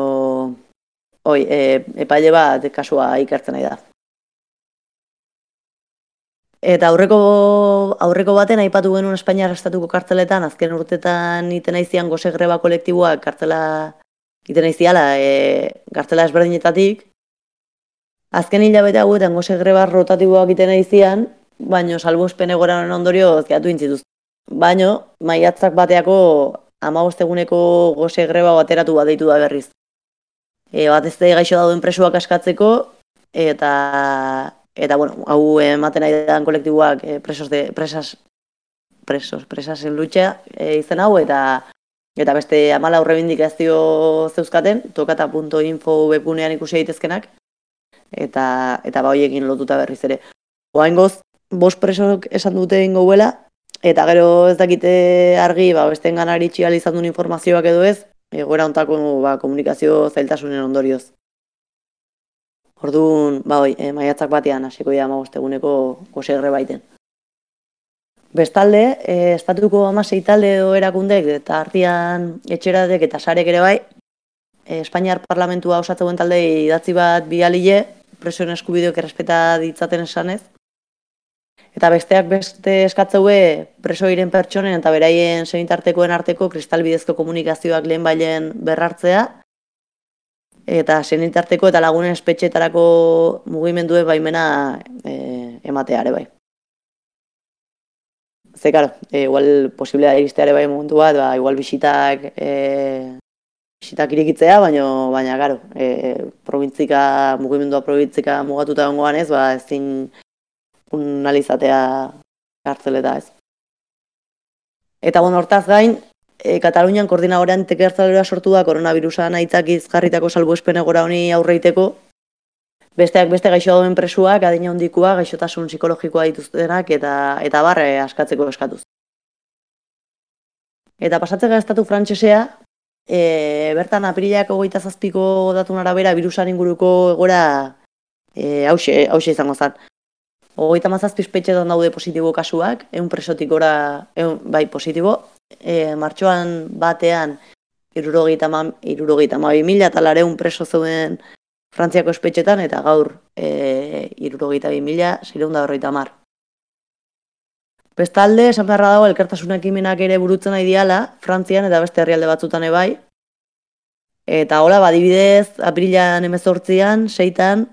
oi, e, epaile bat kasua ikertzen nahi da. Eta aurreko, aurreko baten aipatu genuen Espainiar estatuko kartzeletan, azken urtetan iten aizian goze greba kolektiboak kartzela iten aiziala e, kartzela ezberdinetatik. Azken hilabete hauetan goze greba rotatiboak iten aizian, baino salbuzpen egoran ondorio zeatu intzituz. Baino, maiatzak bateako amabosteguneko goze greba bateratu bat deitu da berriz. E, bat ez gaixo dauden presuak askatzeko, eta eta bueno, hau ematen nahi dan kolektiboak e, presos de presas presos, presas en lucha e, izen hau eta eta beste 14 reivindikazio zeuzkaten tokata.info webgunean ikusi daitezkenak eta eta ba hoiekin lotuta berriz ere. Oaingoz bost presok esan dute ingoela eta gero ez dakite argi ba besten ganari izan duen informazioak edo ez, egoera ontako ba, komunikazio zailtasunen ondorioz. Orduan, ba hoi, e, maiatzak batean hasiko dira amabosteguneko kosegre baiten. Bestalde, e, estatuko amasei talde edo erakundek eta artian etxeradek eta sarek ere bai, e, Espainiar parlamentua osatzen talde idatzi bat bialile, presioen eskubideok errespeta ditzaten esanez, eta besteak beste eskatzeue preso iren pertsonen eta beraien segintartekoen arteko kristalbidezko komunikazioak lehen bailen berrartzea, eta senitarteko eta lagunen espetxetarako mugimenduen baimena e, ematea ere bai. Ze, karo, e, igual posiblea iristea ere bai momentu bat, ba, igual bisitak, e, bisitak irikitzea, baina, baina, karo, e, provintzika, mugimendua provintzika mugatuta ongoan ez, ba, ezin unalizatea kartzeleta ez. Eta, bueno, hortaz gain, e, Katalunian koordinadorean tekertzalera sortu da koronavirusa nahitzak izgarritako salbuespen egora honi aurreiteko. Besteak beste gaixo dauen presuak, adina hondikua, gaixotasun psikologikoa dituztenak eta eta barre askatzeko eskatuz. Eta pasatzeka estatu frantsesea, e, bertan apirilak ogoita zazpiko datun arabera virusan inguruko egora e, hause, hause izango zen. Ogoita mazazpizpetxetan daude positibo kasuak, egun presotik gora, egun, bai positibo, e, martxoan batean irurogeita ma mila eta lareun preso zeuden Frantziako espetxetan eta gaur e, irurogeita bi mila zireunda horreita mar. Bestalde, esan beharra dago, elkartasunak imenak ere burutzen nahi diala, Frantzian eta beste herrialde batzutan ebai. Eta hola, badibidez, apirilan emezortzian, seitan,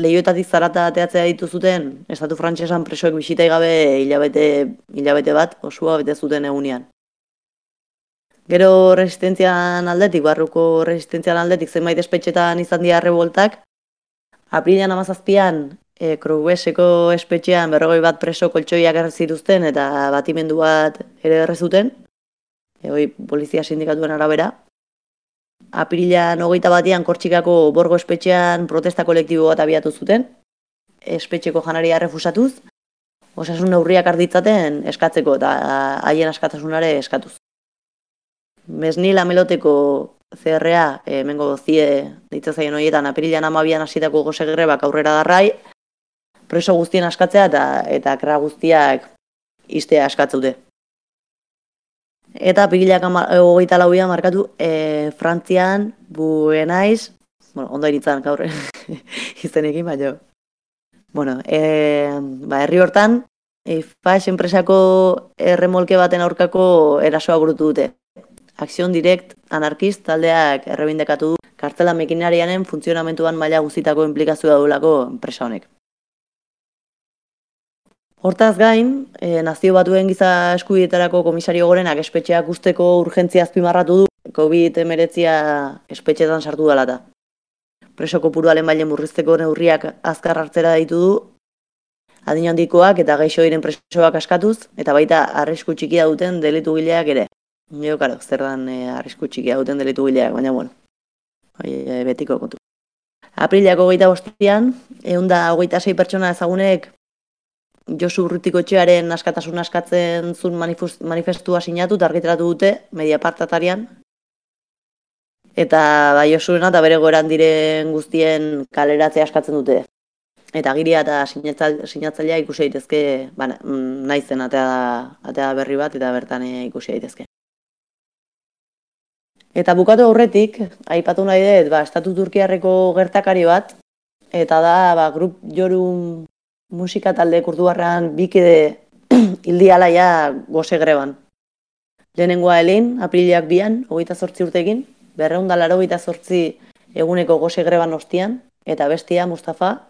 lehioetatik zarata ateatzea dituzuten, estatu frantsesan presoek bisitai gabe hilabete, hilabete bat, osua bete zuten egunean. Gero resistentzian aldetik, barruko resistentzian aldetik zenbait espetxetan izan dira revoltak. Aprilian amazazpian, e, Krugubeseko espetxean berrogoi bat preso koltsoiak errezituzten eta batimendu bat ere errezuten. E, hoi, polizia sindikatuen arabera. Aprilian hogeita batian kortxikako borgo espetxean protesta kolektibo bat abiatu zuten. Espetxeko janaria refusatuz. Osasun neurriak arditzaten eskatzeko eta haien askatasunare eskatuz. Mesni lameloteko CRA, e, mengo zie ditzazaien horietan, apirilan amabian hasitako goze grebak aurrera darrai, preso guztien askatzea eta eta kra guztiak istea askatzeute. Eta apirilak hogeita lauia markatu, e, Frantzian, buenaiz, bueno, ondo iritzan gaur izenekin, baina, bueno, e, ba, herri hortan, e, enpresako erremolke baten aurkako erasoa burutu dute. Akzion Direct anarkist taldeak errebindekatu du kartzela mekinarianen funtzionamentuan maila guztitako implikazioa duelako enpresa honek. Hortaz gain, e, nazio batuen giza eskubietarako komisario gorenak espetxeak usteko urgentzia azpimarratu du COVID-19 espetxetan sartu dela eta. Preso kopurualen bailen murrizteko neurriak azkar hartzera ditu du, adin handikoak eta gaixo diren presoak askatuz, eta baita arrisku txikia duten delitu gileak ere. Jo, karo, zer dan e, arrisku txikia duten delitu gileak, baina, bueno, e, betiko kontu. Aprilako goita bostian, egun hogeita sei pertsona ezagunek Josu Urrutiko txearen askatasun askatzen zun manifestua sinatu eta argitratu dute, media partatarian. Eta bai Josuena eta bere goran diren guztien kaleratzea askatzen dute. Eta giria eta sinatzailea ikusi daitezke, ba, mm, naizen atea, atea berri bat eta bertan ikusi daitezke. Eta bukatu aurretik, aipatu nahi dut, ba, estatu turkiarreko gertakari bat, eta da, ba, grup jorun musika talde kurduarrean bikide hildi alaia goze greban. Lehenengoa helin, aprilak bian, hogeita zortzi urtekin, berreunda laro zortzi eguneko goze greban ostian, eta bestia, Mustafa,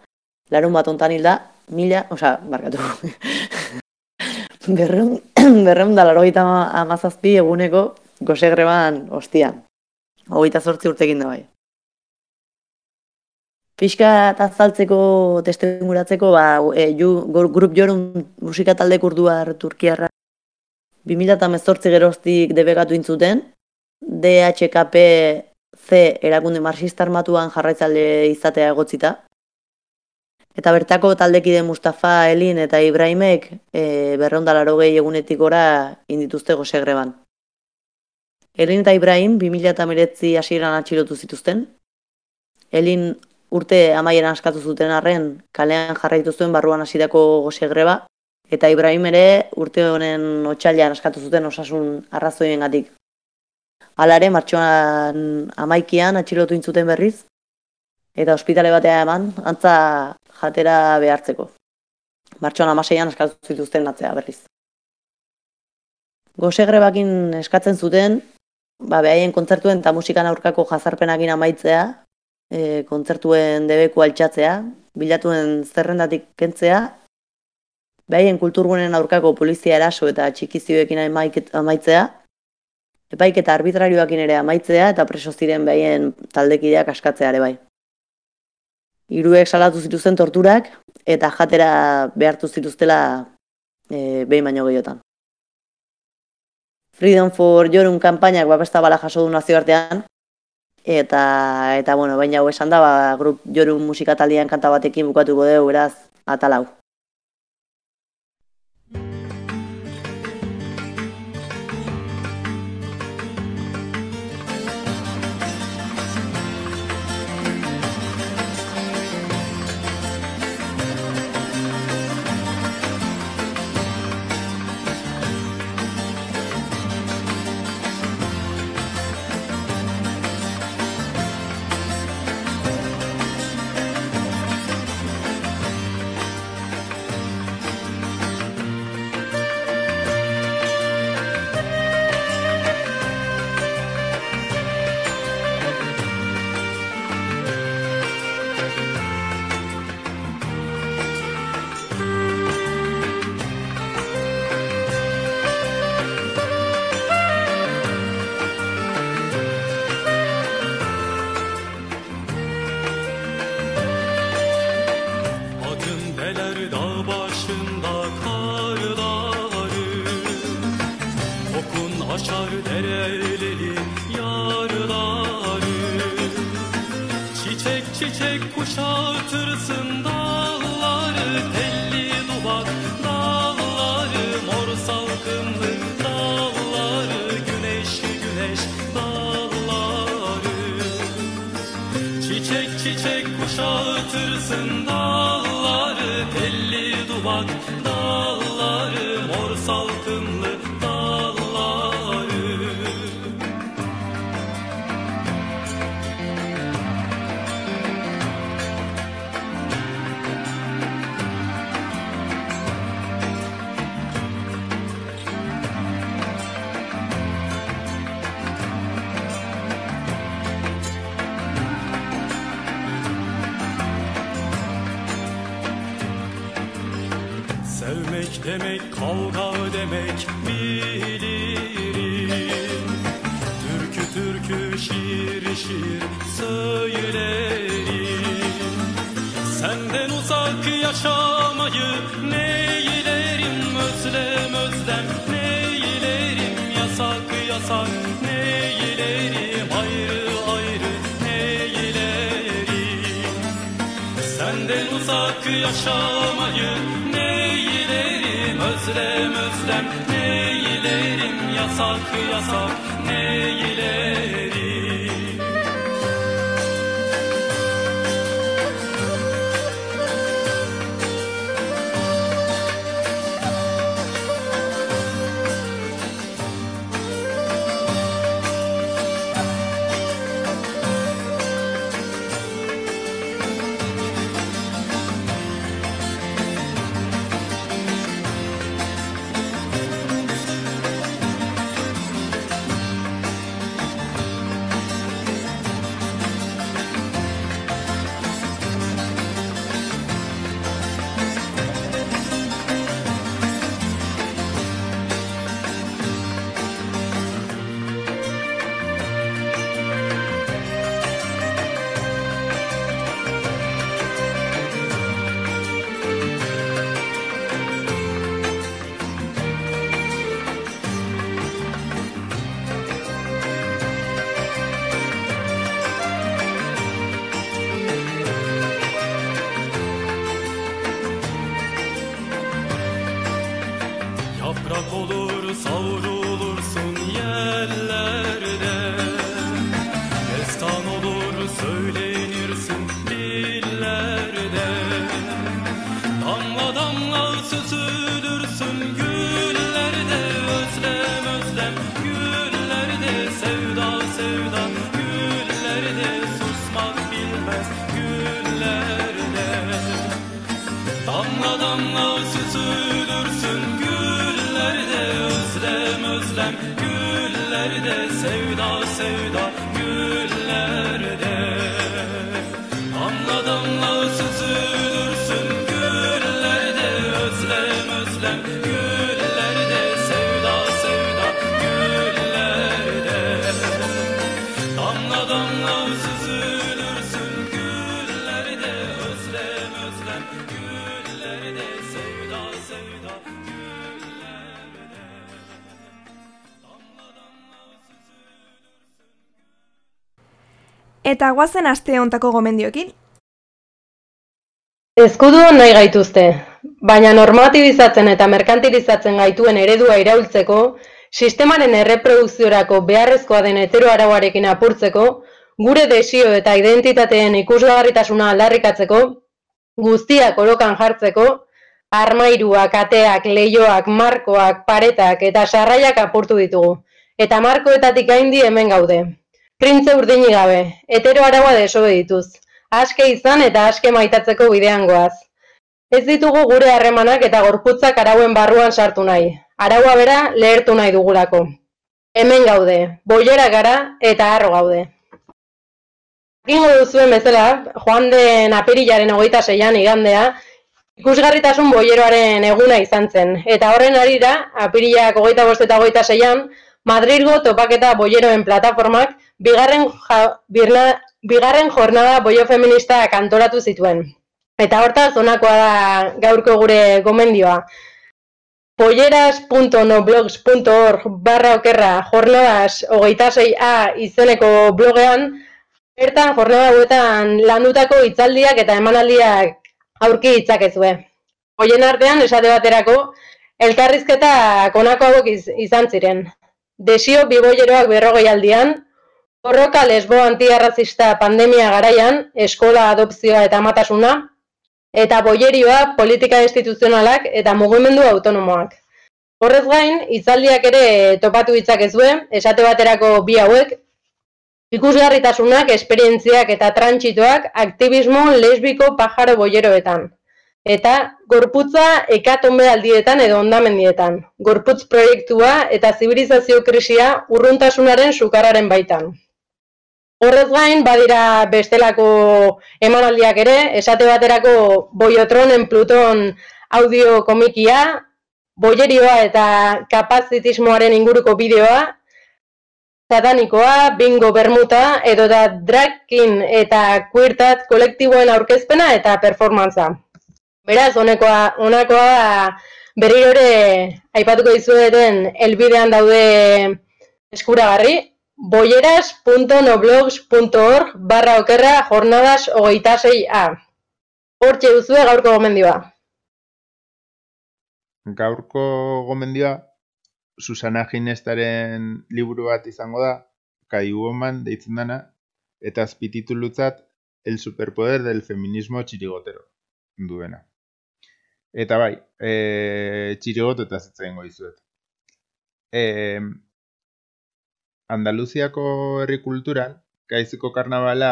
larun bat ontan hilda, mila, oza, barkatu, berreun, berreun da laro amazazpi eguneko goze greban ostian. Hogeita zortzi urtekin da bai. Pixka azaltzeko, testimuratzeko, ba, e, ju, grup jorun musika talde kurduar Turkiarra 2018 geroztik debegatu intzuten, DHKP C erakunde marxista armatuan jarraitzale izatea egotzita. Eta bertako taldekide Mustafa, Elin eta Ibrahimek e, berrondalaro gehi egunetik gora indituzte gozegreban. Elin eta Ibrahim 2008 hasieran atxilotu zituzten. Elin urte amaieran askatu zuten arren kalean jarraitu zuen barruan hasitako gozegreba, eta Ibrahim ere urte honen otxailean askatu zuten osasun arrazoien gatik. Alare, martxoan amaikian atxilotu intzuten berriz, eta ospitale batea eman, antza jatera behartzeko. Martxoan amaseian askatu zituzten atzea berriz. Gozegrebakin eskatzen zuten, ba, behaien kontzertuen eta musikan aurkako jazarpenakin amaitzea, e, kontzertuen debeku altxatzea, bilatuen zerrendatik kentzea, behaien kulturgunen aurkako polizia eraso eta txikizioekin amaitzea, epaik eta arbitrarioakin ere amaitzea eta preso ziren behaien taldekideak askatzea ere bai. Hiruek salatu zituzten torturak eta jatera behartu zituztela e, behin baino gehiotan. Freedom for Jorun kanpainak babesta bala jaso du nazioartean, eta, eta bueno, baina hau esan da, ba, grup Jorun musika taldean kanta batekin bukatuko dugu, beraz, atalau. Sevmek demek bilirim. Türkü türkü şiir şiir söylerim. Senden uzak yaşamayı neylerim? Özlem özlem neylerim? Yasak yasak neylerim? Ayrı ayrı neylerim? Senden uzak yaşamayı Özlem özlem neylerim Yasak yasak neylerim Damla damla Eta guazen aste hontako gomendiokin. Eskuduan nahi gaituzte, baina normatibizatzen eta merkantilizatzen gaituen eredua iraultzeko, sistemaren erreprodukziorako beharrezkoa den hetero arauarekin apurtzeko, gure desio eta identitateen ikusgarritasuna aldarrikatzeko, guztiak kolokan jartzeko, armairuak, ateak, leioak, markoak, paretak eta sarraiak apurtu ditugu. Eta markoetatik gaindi hemen gaude. Printze urdini gabe, hetero araua desobedituz, aske izan eta aske maitatzeko bidean goaz. Ez ditugu gure harremanak eta gorputzak arauen barruan sartu nahi. Araua bera lehertu nahi dugulako. Hemen gaude, boiera gara eta harro gaude. Jakingo duzuen bezala, joan den apirilaren hogeita seian igandea, ikusgarritasun boieroaren eguna izan zen. Eta horren arira, apirilak hogeita bost eta hogeita seian, Madrilgo topaketa boieroen plataformak bigarren, bigarren jornada boio feminista kantoratu zituen. Eta hortaz, honakoa da gaurko gure gomendioa. Polleras.noblogs.org barra okerra jornadas hogeita a izeneko blogean, bertan jornada hauetan landutako hitzaldiak eta emanaldiak aurki ditzakezue. Hoien artean, esate baterako, elkarrizketa konako hauek iz, izan ziren. Desio biboieroak berrogei aldian, borroka lesbo antiarrazista pandemia garaian, eskola adopzioa eta amatasuna, eta boierioa politika instituzionalak eta mugimendu autonomoak. Horrez gain, hitzaldiak ere topatu ditzakezue, esate baterako bi hauek, ikusgarritasunak, esperientziak eta trantsitoak aktivismo lesbiko pajaro boieroetan. Eta gorputza ekatombe aldietan edo ondamendietan. Gorputz proiektua eta zibilizazio krisia urruntasunaren sukarraren baitan. Horrez gain, badira bestelako emanaldiak ere, esate baterako Boiotronen Pluton audio komikia, boierioa eta kapazitismoaren inguruko bideoa, satanikoa, bingo bermuta, edo da dragkin eta queertat kolektiboen aurkezpena eta performantza. Beraz, honekoa, honakoa berriro ere aipatuko dizueten elbidean daude eskuragarri, boyeras.noblogs.org barra okerra jornadas hogeita a. Hortxe duzue gaurko gomendioa. Gaurko gomendioa Susana Ginestaren liburu bat izango da, Kai Woman deitzen dana, eta azpititulutzat El superpoder del feminismo txirigotero duena. Eta bai, e, txirigoto eta zitzen dizuet. E, Andaluziako herri kulturan, gaiziko karnabala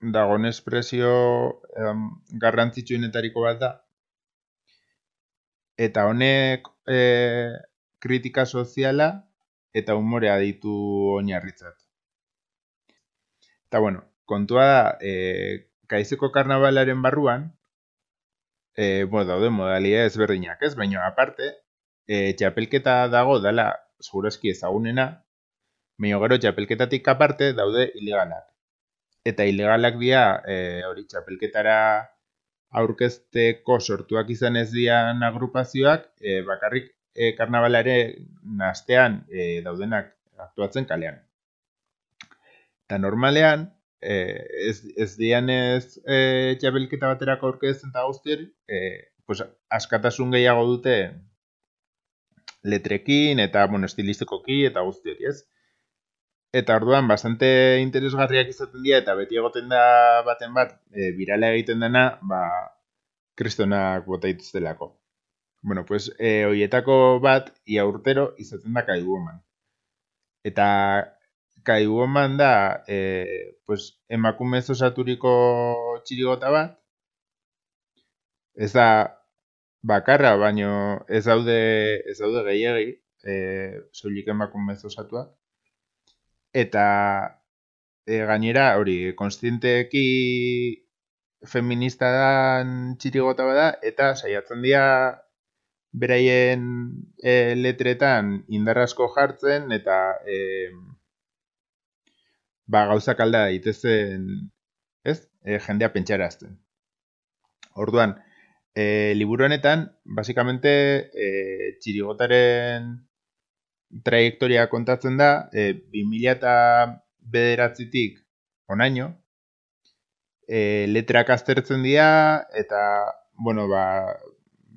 dagon espresio em, garrantzitsuenetariko bat da. Eta honek e, kritika soziala eta umorea ditu oinarritzat. Eta bueno, kontua da, e, gaiziko karnabalaren barruan, e, bueno, daude modalidade ezberdinak, ez? Baina aparte, e, txapelketa dago dela segurazki ezagunena, baina gero txapelketatik aparte daude ilegalak. Eta ilegalak dira, e, hori txapelketara aurkezteko sortuak izan ez dian agrupazioak, e, bakarrik e, karnabalare nastean e, daudenak aktuatzen kalean. Eta normalean, e, ez, ez dian ez e, txapelketa baterako aurkezten eta guzti hori, e, pues, askatasun gehiago dute letrekin eta, bueno, estilistikoki eta guzti hori, ez? Eta orduan, bastante interesgarriak izaten dira, eta beti egoten da baten bat, e, birala egiten dena, ba, kristonak bota dituztelako. Bueno, pues, e, hoietako bat, ia urtero, izaten da Kai Woman. Eta Kai Woman da, e, pues, emakumez osaturiko txirigota bat, ez da bakarra, baino ez daude, ez daude gehiagi, e, soilik emakumez osatuak. Eta e, gainera, hori, konstienteki feminista dan txirigota bada, eta saiatzen dira beraien e, letretan indarrasko jartzen, eta e, ba, gauzak alda daitezen, ez? E, jendea pentsarazten. Orduan, e, liburu honetan, basikamente, e, txirigotaren trajektoria kontatzen da, e, 2000 eta bederatzitik onaino, e, letrak aztertzen dira, eta, bueno, ba,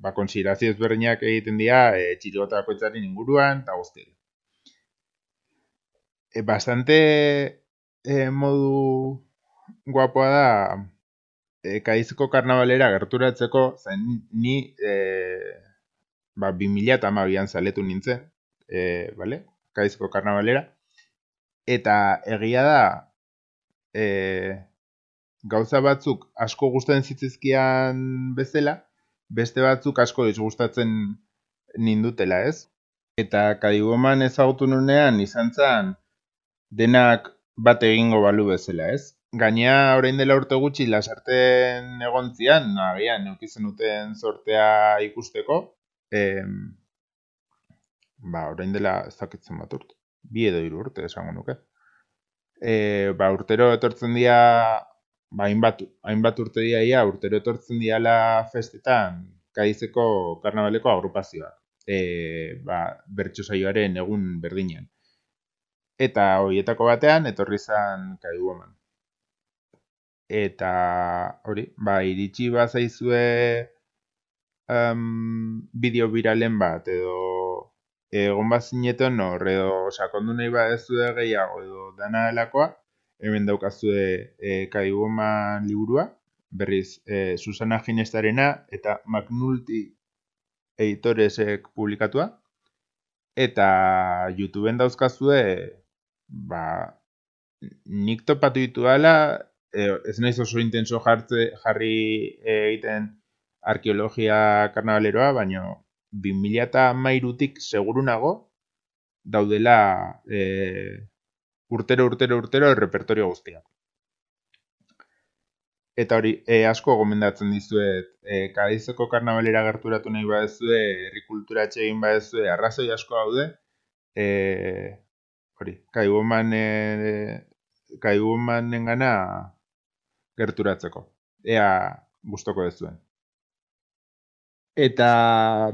ba konsiderazio ezberdinak egiten dira e, txirigotako inguruan, eta guzti. E, bastante e, modu guapoa da e, kaizeko karnabalera gerturatzeko, zen ni e, ba, 2000 eta amabian zaletu nintzen, e, bale? kaizeko karnabalera, eta egia da e, gauza batzuk asko gustatzen zitzizkian bezala, beste batzuk asko disgustatzen nindutela, ez? Eta kadigoman ezagutu nunean izan zen denak bat egingo balu bezala, ez? Gainea orain dela urte gutxi lasarten egontzian, agian neukizen duten sortea ikusteko, em, ba, orain dela ez dakitzen bat urte, bi edo hiru urte esango nuke. E, ba, urtero etortzen dira, ba, hainbat, hainbat urte dira ia, urtero etortzen diala festetan, kaizeko karnabaleko agrupazioa. E, ba, bertso saioaren egun berdinean. Eta horietako batean, etorri zen Kai Woman. Eta hori, ba, iritsi bazaizue um, bideo biralen bat, edo egon bat zineton hor, edo sakondu nahi bat ez gehiago, edo dana delakoa, hemen daukazue e, Kai Woman liburua, berriz, e, Susana Ginestarena eta Magnulti editoresek publikatua, eta YouTubeen dauzkazue ba, nik topatu ditu dela, e, ez naiz oso intenso jartze, jarri egiten arkeologia karnabaleroa, baina 2000 eta mairutik seguru nago, daudela e, urtero, urtero, urtero repertorio guztiak. Eta hori, e, asko gomendatzen dizuet, e, kadizeko karnabalera gerturatu nahi badezue, herri kultura egin badezue, arrazoi asko haude, e, hori, kaibuman e, kaibumanen gana gerturatzeko. Ea gustoko dezuen. Eta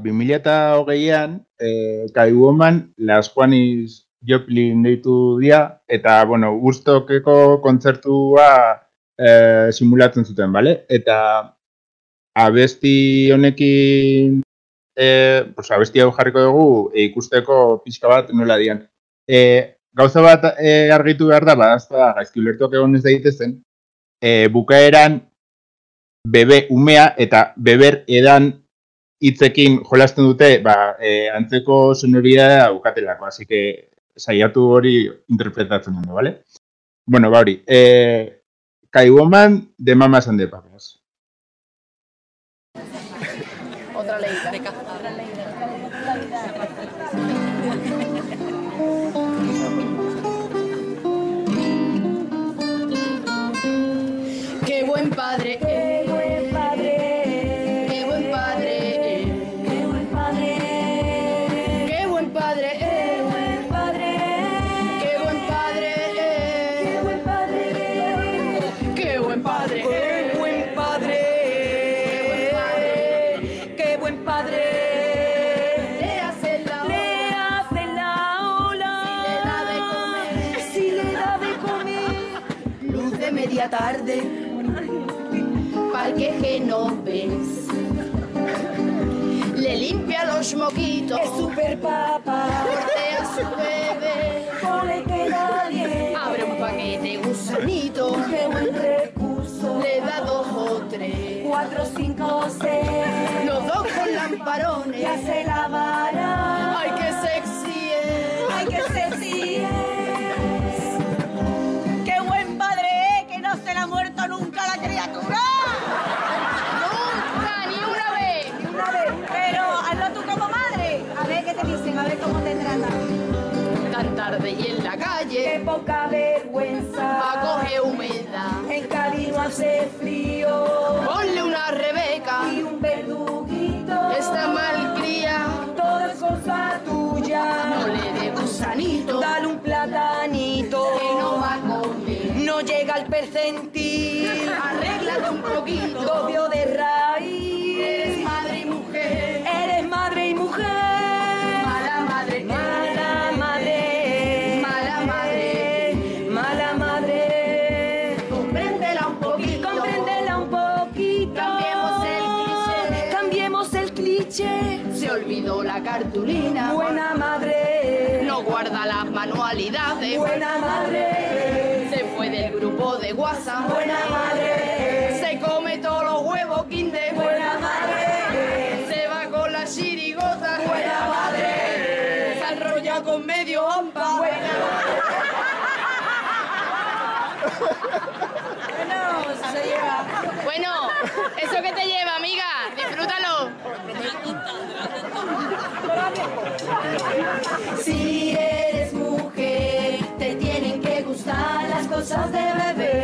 2008an, e, kaibuman Las Juanis Joplin deitu dia, eta, bueno, guztokeko kontzertua e, simulatzen zuten, bale? Eta abesti honekin, e, pues, abesti hau jarriko dugu, e, ikusteko pixka bat nola dian. E, gauza bat e, argitu behar da, badazta gaizki ulertuak egon ez daitezen, e, bukaeran bebe umea eta beber edan hitzekin jolasten dute, ba, e, antzeko sonoridadea bukatelako, así que saiatu hori interpretatzen dut, vale? Bueno, ba hori, e, Kai Woman de Mamas and the Papas. Poca vergüenza. Pa' coger humedad. En Cádiz no hace frío. Buena madre. Se fue del grupo de WhatsApp. Buena madre. Se come todos los huevos kinder. Buena madre. Se va con la chirigota. Buena madre. Se enrolla con medio ampa. Buena Bueno, se lleva. Bueno, ¿eso que te lleva, amiga? Disfrútalo. Si eres cosas de bebé.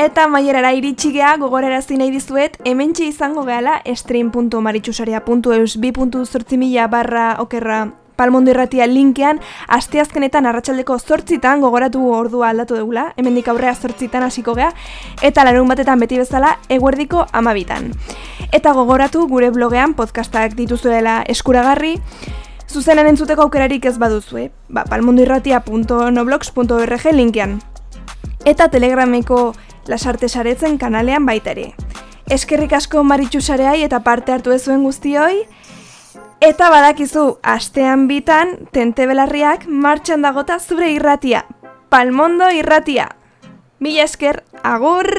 Eta maierara iritsi gea gogorarazi nahi dizuet, hementxe izango gehala stream.maritxusaria.eus 2.zortzimila barra okerra palmondo irratia linkean, asteazkenetan arratsaldeko zortzitan gogoratu ordua aldatu dugula, hemendik aurrea zortzitan hasiko gea, eta larun batetan beti bezala eguerdiko amabitan. Eta gogoratu gure blogean podcastak dituzuela eskuragarri, zuzenan entzuteko aukerarik ez baduzue, ba, palmondoirratia.noblogs.org linkean. Eta telegrameko lasarte saretzen kanalean baita ere. Eskerrik asko maritxu sareai eta parte hartu ez zuen guztioi, Eta badakizu, astean bitan, tente belarriak martxan dagota zure irratia. Palmondo irratia. Mila esker, agur!